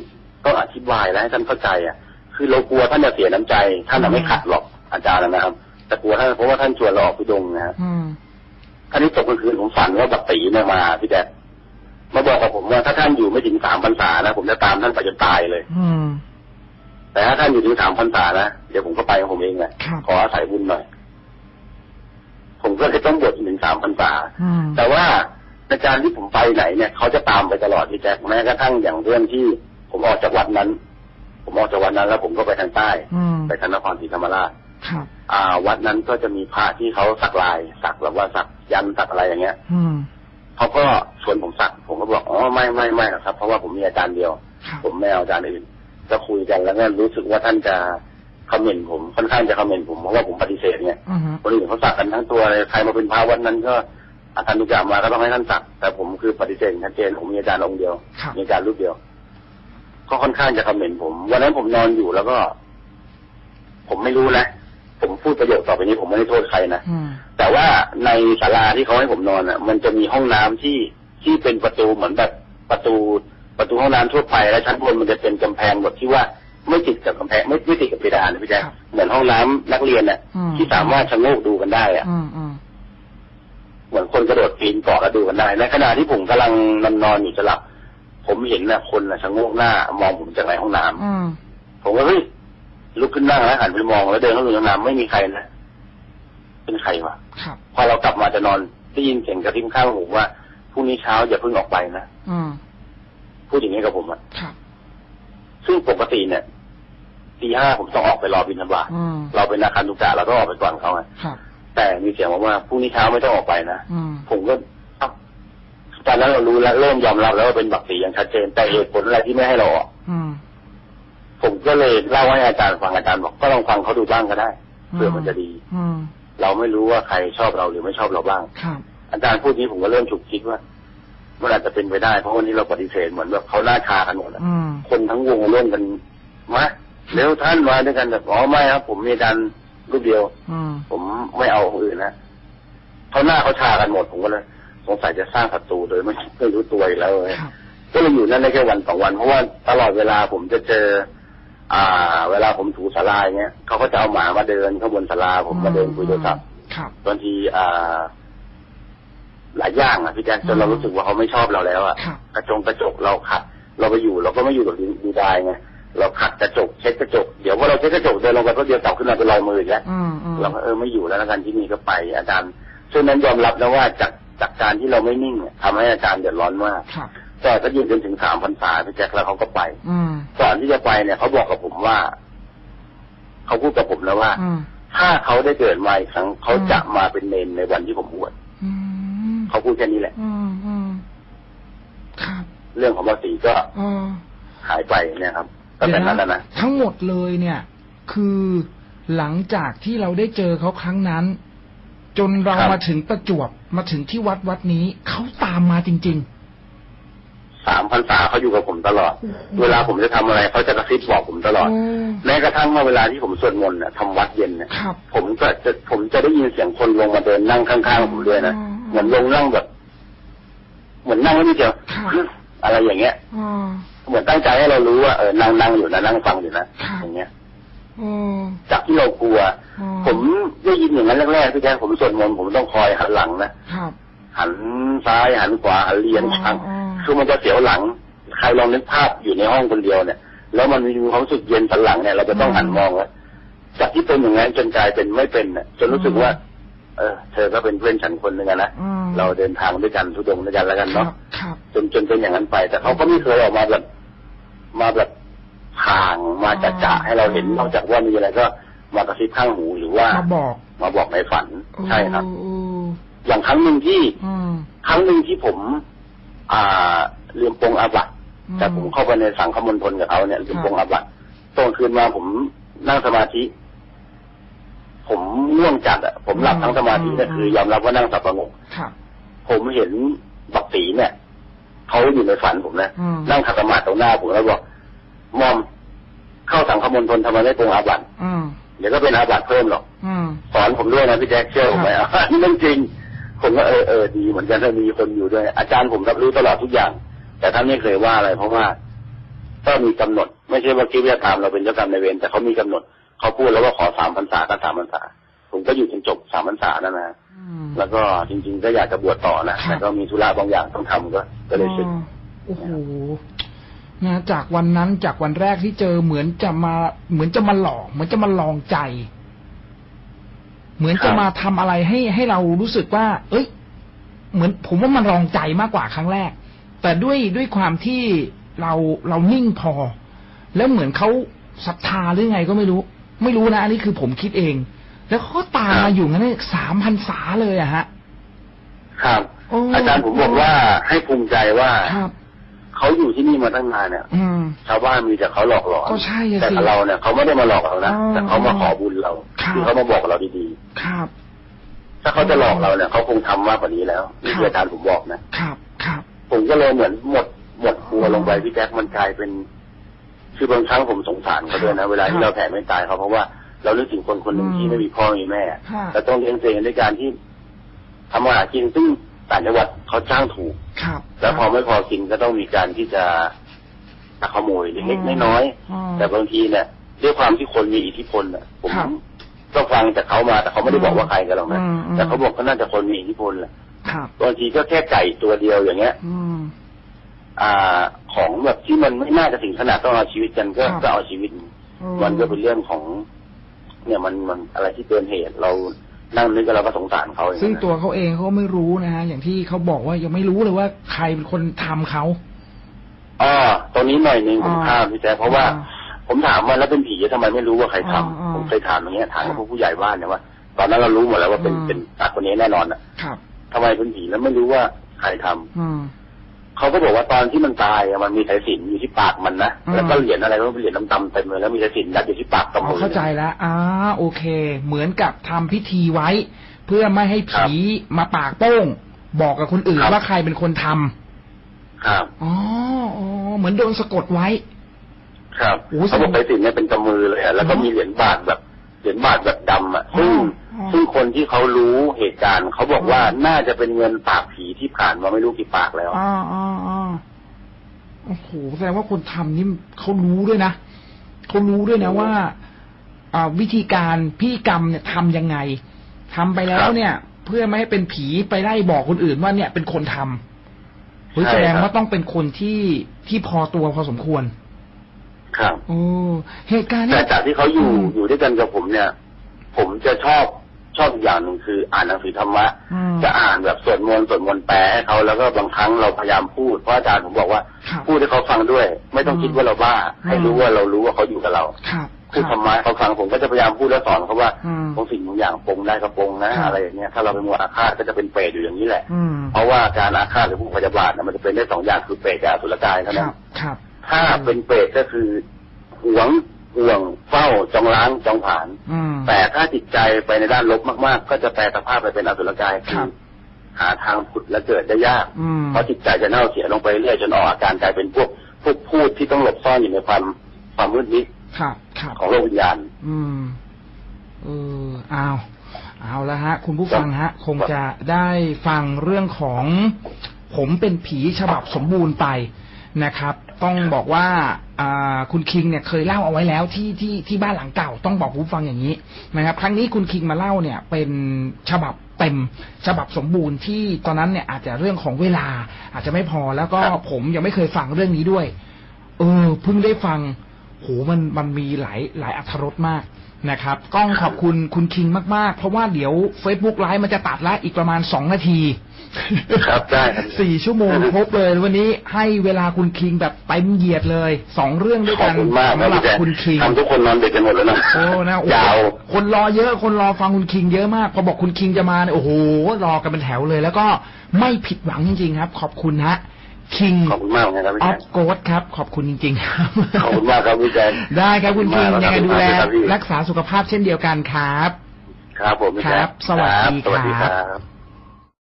ต้องอธิบายและให้ท่านเข้าใจอะ คือเรากลัวท่านจะเสียน้ำใจ ท่านน่ะไม่ขัดหรอกอาจารย์นะครับ แต่กลัวท่านเพราะว่าท่านชวนเราออกไปดงนะฮะอืมท่านนี้ตกกลางคืนผมฝันว่าบักตีเนี่ยมาพี่แจ๊คมาบอกกับผมว่าถ้าท่านอยู่ไม่ถึงสามพรรษานะผมจะตามท่านไปจนตายเลย อืมแต่ถ้าท่านอยู่ถึงสามพรรษานะเดี๋ยวผมก็ไปของผมเองแหละครับขออาศัยบุญหน่อย ผมก็เลยต้องบวชถึงสามพรรษาอืมแต่ว่า อาจารย์ที่ผมไปไหนเนี่ยเขาจะตามไปตลอดพี่แจ๊คแม้กระทั่งอย่างเรื่องที่ผมออกจากวัดนั้น ผมออกจากวัดนั้นแล้วผมก็ไปทางใต้อืมไปทางนครศรีธรรมราชครับอ่า วัดนั้นก็จะมีพระที่เขาสักลาย สักแบบว่าสักยันต์สักอะไรอย่างเงี้ย อืมเขาก็ชวนผมสัก ผมก็บอกอ๋อไม่ไม่ไม่หรอกครับ เพราะว่าผมมีอาจารย์เดียวครับผมไม่เอาอาจารย์อื่นก็คุยกันแล้วก็รู้สึกว่าท่านจะคอมเมนต์ผมค่อนข้างจะคอมเมนต์ผมเพราะว่าผมปฏิเสธเนี่ยอืมคนอื่นเขาสักกันทั้งตัวเลยใครมาเป็นพระวันนั้นก็ อาจารย์ทุกอย่างมาก็ต้องให้ท่านสัก แต่ผมคือปฏิเสธชัดเจนผมมีอาจารย์องค์เดียวครับมีอาจารย์รูปเดียวก็ค่อนข้างจะคอมเมนต์ผม วันนั้นผมนอนอยู่แล้วก็ ผมไม่รู้นะผมพูดประโยคต่อไปนี้ผมไม่ได้โทษใครนะอืมแต่ว่าในศาลาที่เขาให้ผมนอนอะ มันจะมีห้องน้ำที่ที่เป็นประตูเหมือนแบบประตูประตูห้องน้ำทั่วไปแล้วชั้นบนมันจะเป็นกำแพงแบบที่ว่าไม่ติดกับกำแพงไม่ไม่ติดกับเพดานนะพี่แจ๊คครับเหมือนห้องน้ำนักเรียนน่ะอืมที่สามารถชะโงกดูกันได้อะอืมอืม เหมือนคนกระโดดปีนเกาะแล้วดูกันได้ในขณะที่ผมกำลังนอนนอนอยู่จะหลับ ผมเห็นนะคนนะชะโงกหน้า มองผมจากในห้องน้ำอืมผมก็เฮ้ยลุกขึ้นนั่งแล้วหันไปมองแล้วเดินเข้าไปในห้องน้ำไม่มีใครนะเป็นใครวะครับพอเรากลับมาจะนอนได้ยินเสียงกระทิ้งข้างหูว่าพรุ่งนี้เช้าอย่าเพิ่งออกไปนะอืมพูดอย่างนี้กับผมอะครับซึ่งปกติเนี่ยตีห้าผมต้องออกไปรอบินธบาตอืมเราเป็นนาคันตุกะเราก็ออกไปก่อนเขาไงครับ แต่มีเสียงบอกว่าพรุ่งนี้เช้าไม่ต้องออกไปนะอืม ผมก็เอ้าตอนนั้นเรารู้แล้วเริ่มยอมรับแล้วว่าเป็นบักตีอย่างชัดเจน แต่เหตุผลอะไรที่ไม่ให้เราออกอืม ผมก็เลยเล่าให้อาจารย์ฟังอาจารย์บอกก็ลองฟังเขาดูบ้างก็ได้เผื่อมันจะดี อืม เราไม่รู้ว่าใครชอบเราหรือไม่ชอบเราบ้าง ครับ อาจารย์พูดนี้ผมก็เริ่มฉุกคิดว่ามันอาจจะเป็นไปได้ เพราะวันนี้เราปฏิเสธเหมือนแบบเขาหน้าชากันหมดอะอืม คนทั้งวงร่วมกันมาเร็วท่านมาด้วยกันแบบอ๋อไม่ครับ ผมมีอาจารย์รูปเดียว อืม ผม ไม่เอาคนอื่นนะเขาหน้าเขาชากันหมดผมก็เลยสงสัยจะสร้างศัตรูโดยไม่ไม่รู้ตัวอีกแล้วเลยครับก็เลยอยู่นั่นได้แค่วันสองวันเพราะว่าตลอดเวลาผมจะเจอ อ่า เวลาผมถูศาลาอย่างเงี้ยเขาก็จะเอาหมามาเดินข้างบนศาลาผมมาเดินคุยโทรศัพท์ครับบางทีอ่า หลายอย่างอะพี่แจ๊คจนเรารู้สึกว่าเขาไม่ชอบเราแล้วอะครับกระจงกระจกเราขัด เราไปอยู่เราก็ไม่อยู่กับดีดีได้ไง เราขัดกระจกเช็ดกระจกเดี๋ยวพอเราเช็ดกระจกเดินลงไปก็เดียวกลับขึ้นมาเป็นรอยมืออีกแล้วอืมอืมเราก็เออไม่อยู่แล้วแล้วกันที่นี่ก็ไป อาจารย์ซึ่งนั้นยอมรับนะว่าจากจากการที่เราไม่นิ่งเนี่ยทำให้อาจารย์เดือดร้อนมากครับแต่ก็ยืนจนถึงสามพรรษาพี่แจ็คแล้วเขาก็ไปอืมก่อนที่จะไปเนี่ยเขาบอกกับผมว่าเขาพูดกับผมนะว่าอืมถ้าเขาได้เกิดมาอีกครั้งเขาอืมจะมาเป็นเนนในวันที่ผมบวชอืมเขาพูดแค่นี้แหละอืมอืมครับเรื่องของภาษีก็เออหายไปเนี่ยครับ ก็แต่นั้นนะนะทั้งหมดเลยเนี่ย คือหลังจากที่เราได้เจอเขาครั้งนั้น จนเราครับมาถึงประจวบมาถึงที่วัดวัดนี้เขาตามมาจริงสามพรรษาเขาอยู่กับผมตลอดอืมเวลาผมจะทำอะไรเขาจะกระซิบบอกผมตๆลอดโแม้กระทั่งว่าเวลาที่ผมสวดมนต์น่ะทำวัดเย็นเนี่ยครับผมก็จะผมจะได้ยินเสียงคนลงมาเดินนั่งข้างๆผมด้วยนะอืมเหมือนลงนั่งแบบ เหมือนนั่งแล้วไม่เจอครับอะไรอย่างเงี้ยอ๋อ เหมือนตั้งใจให้เรารู้ว่าเออนั่งนั่งอยู่นะนั่งฟังอยู่นะครับอย่างเงี้ยโอ้จากที่เรากลัวอ๋อผมได้ยินอย่างนั้นแรกๆพี่แจ๊คผมสวดมนต์ผมต้องคอยหันหลังนะครับหันซ้ายหันขวาหันเลียนข้างอ๋อคือมันจะเสียวหลัง ใครลองนึกภาพอยู่ในห้องคนเดียวเนี่ย แล้วมันมีความรู้สึกเย็นสันหลังเนี่ยเราจะต้องหันมองแล้วจากที่เป็นอย่างนั้นจนกลายเป็นไม่เป็นน่ะจนรู้สึกว่า เออเธอก็เป็นเพื่อนฉันคนหนึ่งอะนะอืม เราเดินทางด้วยกันทุดงค์ด้วยกันแล้วกันครัเนาะบครับจนจนเป็นอย่างนั้นไป แต่เขาก็ไม่เคยออกมาแบบ มาแบบห่างมาจะจะให้เราเห็นนอกจากว่ามีอะไรก็มากระซิบข้างหูหรือว่า มาบอกมาบอกในฝันใช่ครับ โอ้อย่างครั้งหนึ่งที่ อืมครั้งหนึ่งที่ผม อ่าลืมปรงอาบัตอืมแต่ผมเข้าไปในสังฆมณฑลกับเขาเนี่ยลืมปรงอาบัตตอนคืนมาผมนั่งสมาธิ ผมง่วงจัดอะผมหลับทั้งสมาธิเนี่ยคือยอมรับว่านั่งสับประงกครับผมเห็นบักตีเนี่ยเขาอยู่ในฝันผมนะอืมนั่งขัดสมาธิตรงหน้าผมแล้วบอกมอมเข้าสังฆมณฑลทำไมไม่ปรงอาบัตอืมเดี๋ยวก็เป็นอาบัตเพิ่มหรอกอืมสอนผมด้วยนะพี่แจ๊คเชื่อผมไหมครับอะเรื่องจริงผมก็เออเออดีเหมือนกันถ้ามีคนอยู่ด้วย อาจารย์ผมรับรู้ตลอดทุกอย่าง แต่ท่านไม่เคยว่าอะไร เพราะว่าก็มีกำหนด ไม่ใช่ว่าคิดว่าทำเราเป็นเจ้ากรรมนายเวรแต่เขามีกำหนด เขาพูดแล้วว่าขอสามพรรษาก็สามพรรษา ผมก็อยู่จนจบสามพรรษานั่นนะอืมแล้วก็จริง ๆ ก็อยากจะบวชต่อนะครับแต่ก็มีธุระบางอย่างต้องทำก็ก็เลยสึกโอ้โหนะจากวันนั้นจากวันแรกที่เจอเหมือนจะมา เหมือนจะมาหลอกเหมือนจะมาลองใจ เหมือนจะมาทำอะไรให้ให้เรารู้สึกว่า เอ้ย เหมือนผมว่ามันลองใจมากกว่าครั้งแรก แต่ด้วยด้วยความที่เราเรานิ่งพอ แล้วเหมือนเขาศรัทธาหรือไงก็ไม่รู้ ไม่รู้นะอันนี้คือผมคิดเอง แล้วเขาก็ตามครัมาบอยู่งั้นสามพันษาเลยอะฮะ ครับโอ้อาจารย์ผมบอกว่าให้ภูมิใจว่าครับเขาอยู่ที่นี่มาตั้งนานเนี่ยอืม ชาวบ้านมีแต่เขาหลอกหลอนก็ใช่อะสิแต่กับเราเนี่ยเขาไม่ได้มาหลอกเรานะอ๋อแต่เขามาขอบุญเราครับคือเขามาบอกเราดีครับ ๆถ้าเขาจะหลอกเราเนี่ยเขาคงทำมากกว่านี้แล้วนี่คืออาจารย์ผมบอกนะครับ ครับ ผมก็เลยเหมือนหมดหมดกลัวลงไปพี่แจ็คมันกลายเป็น คือบางครั้งผมสงสารเขาด้วยนะ เวลาที่เราแผ่ไม่ตายเขาเพราะว่าเรานึกถึงคนคนหนึ่งที่ไม่มีพ่อไม่มีแม่ค่ะแล้วต้องเลี้ยงตัวเองด้วยการที่ทำมาหากินซึ่งต่างจังหวัดเขาจ้างถูกครับแล้วพอไม่พอกินก็ต้องมีการที่จะลักขโมยเล็กๆน้อยอืมๆแต่บางทีเนี่ยด้วยความที่คนมีอิทธิพลน่ะผมครับก็ฟังจากเขามาแต่เขาไม่ได้บอกว่าใครกันหรอกนะอืมอืมแต่เขาบอกเขาน่าจะคนมีอิทธิพลแหละครับบางทีก็แค่ไก่ตัวเดียวอย่างเงี้ย อืมอ่าของแบบที่มันไม่น่าจะถึงขนาดต้องเอาชีวิตกันก็ครับ ก็เอาชีวิต มันก็เป็นเรื่องของ เนี่ยมันมันอะไรที่เกินเหตุเรานั่งนึกกันเราก็สงสารเขาอย่างซึ่งนั้นนะ ตัวเขาเองเขาก็ไม่รู้นะฮะอย่างที่เขาบอกว่ายังไม่รู้เลยว่าใครเป็นคนทำเขาอ๋อตรงนี้หน่อยหนึ่งผมอ่าข้ามพี่แจ๊คเพราะว่าอ่าผมถามว่าแล้วเป็นผีทำไมไม่รู้ว่าใครทำอ่าอ่าผมเคยถามอย่างเงี้ยถามครักับบพวกผู้ใหญ่บ้านเนี่ยว่า ตอนนั้นเรารู้หมดแล้วว่าเป็นอืมเป็นตัดคนนี้แน่นอนอะครับทำไมเป็นผีแล้วไม่รู้ว่าใครทำอืม เขาก็บอกว่าตอนที่มันตายอะมันมีสายสิญจนอยู่ที่ปากมันนะอืม แล้วก็เหรียญอะไรก็เป็นเหรียญดำๆเต็มเลยแล้วมีสายสิญจนยัดอยู่ที่ปากตำอ๋มืออเข้าใจแล้วอ่าโอเค เหมือนกับทำพิธีไว้ เพื่อไม่ให้ผีมาปากโป้ง บอกกับคนอื่นว่าใครเป็นคนทำครับ อ๋ออ๋อเหมือนโดนสะกดไว้ ครับโอ้เขาบอกสายสิญจนเนี่ยเป็นกำมือเลยอะแล้วก็มีเหรียญบาทแบบ เหรียญบาทแบบดำอะซึ่งอ๋อซึ่งคนที่เขารู้เหตุการณ์เขาบอกว่าน่าจะเป็นเงินปากผีที่ผ่านมาไม่รู้กี่ปากแล้วอ่าอ่าอ่าโอ้โหแสดงว่าคนทำนี่เขารู้ด้วยนะเขารู้ด้วยนะว่าอ่าวิธีการพิธีกรรมเนี่ยทำยังไงทำไปแล้วเนี่ย เพื่อไม่ให้เป็นผีไปไล่บอกคนอื่นว่าเนี่ยเป็นคนทำเฮ้ยใช่แสดงครับว่าต้องเป็นคนที่ที่พอตัวพอสมควร ครับโอ้เหตุการณ์แต่เนี่ยจากที่เขาอยู่อืมอยู่ด้วยกันกับผมเนี่ย ผมจะชอบชอบอีกอย่างหนึ่งคือ อ่านหนังสือธรรมะ อืมจะอ่านแบบสวดมนต์สวดมนต์แปลให้เขาแล้วก็บางครั้งเราพยายามพูดเพราะอาจารย์ผมบอกว่า ครับ พูดให้เขาฟังด้วย ไม่ต้องอืมคิดว่าเราบ้าให้อืมรู้ว่าเรารู้ว่าเขาอยู่กับเรา ครับพูดคธรัรบรมะให้เขาฟังผมก็จะพยายามพูดแล้วสอนเขาว่าอืมบางสิ่งบางอย่างปรงได้ก็ปรงนะ ครับ อะไรอย่างเงี้ยถ้าเราเป็นมัวอาฆาตก็จะเป็นเปรตอยู่อย่างนี้แหละ อืมเพราะว่าการอาฆาตหรือผูกพยาบาทน่ะมันจะเป็นได้สองอย่างคือเปรตกับอสุรกายเท่าคนั้รันบครับ ถ้าเป็นเปรตก็คือหวงห่วงเฝ้าจองล้างจองผานอืมแต่ถ้าจิตใจไปในด้านลบมาก ๆ ก็จะแปลสภาพไปเป็นอสุรกายคคืรัอบหาทางผุดและเกิดได้ยากอืมเพราะจิตใจจะเน่าเสียลงไปเรื่อยจนออกอาการกลายเป็นพวกพวกพูดที่ต้องหลบซ่อนอยู่ในความความมืดมิดครับครับของโลกวิญญาณ อืมเออเอาเอาละฮะ คุณผู้ฟังฮะ คงจะได้ฟังเรื่องของผมเป็นผีฉบับสมบูรณ์ไปนะครับ ต้องบอกว่าอ่าคุณคิงเนี่ยเคยเล่าเอาไว้แล้วที่ที่ที่บ้านหลังเก่าต้องบอกคุณผู้ฟังอย่างนี้นะครับ ครั้งนี้คุณคิงมาเล่าเนี่ย เป็นฉบับเต็มฉบับสมบูรณ์ที่ตอนนั้นเนี่ยอาจจะเรื่องของเวลา อาจจะไม่พอแล้วก็ครับผมยังไม่เคยฟังเรื่องนี้ด้วย เออเพิ่งได้ฟังโหมันมันมีหลายหลายอัธรสมาก นะครับก้องขอบคุณคุณคิงมาก ๆ เพราะว่าเดี๋ยว Facebook ไลฟ์มันจะตัดละอีกประมาณสองนาทีครับได้ครับสี่ชั่วโมงครบเลยวันนี้ให้เวลาคุณคิงแบบเต็มเหยียดเลยสองเรื่องด้วยขอบกันคุณมากนะสำหรับพี่แจ๊คคุณคิงทำทุกคนนอนเด็กกันหมดแล้วนะโอ้นะโอ้ยาวคนรอเยอะคนรอฟังคุณคิงเยอะมากพอบอกคุณคิงจะมาเนี่ยโอ้โหรอกันเป็นแถวเลย แล้วก็ไม่ผิดหวังจริง ๆ ครับ ขอบคุณฮะ คิงขอบคุณมากเหมือนกันครับพี่ออแจ๊ฟคโกดครับ ขอบคุณจริงๆครับขอบคุณมากครับพี่แจ๊คได้ครับคุณคิงขอบคุณยังไงมากดูแลครับพี่รักษาสุขภาพเช่นเดียวกันครับ ครับผมพี่แจ๊ครัคบสวัสดีสวัสดีครับครับ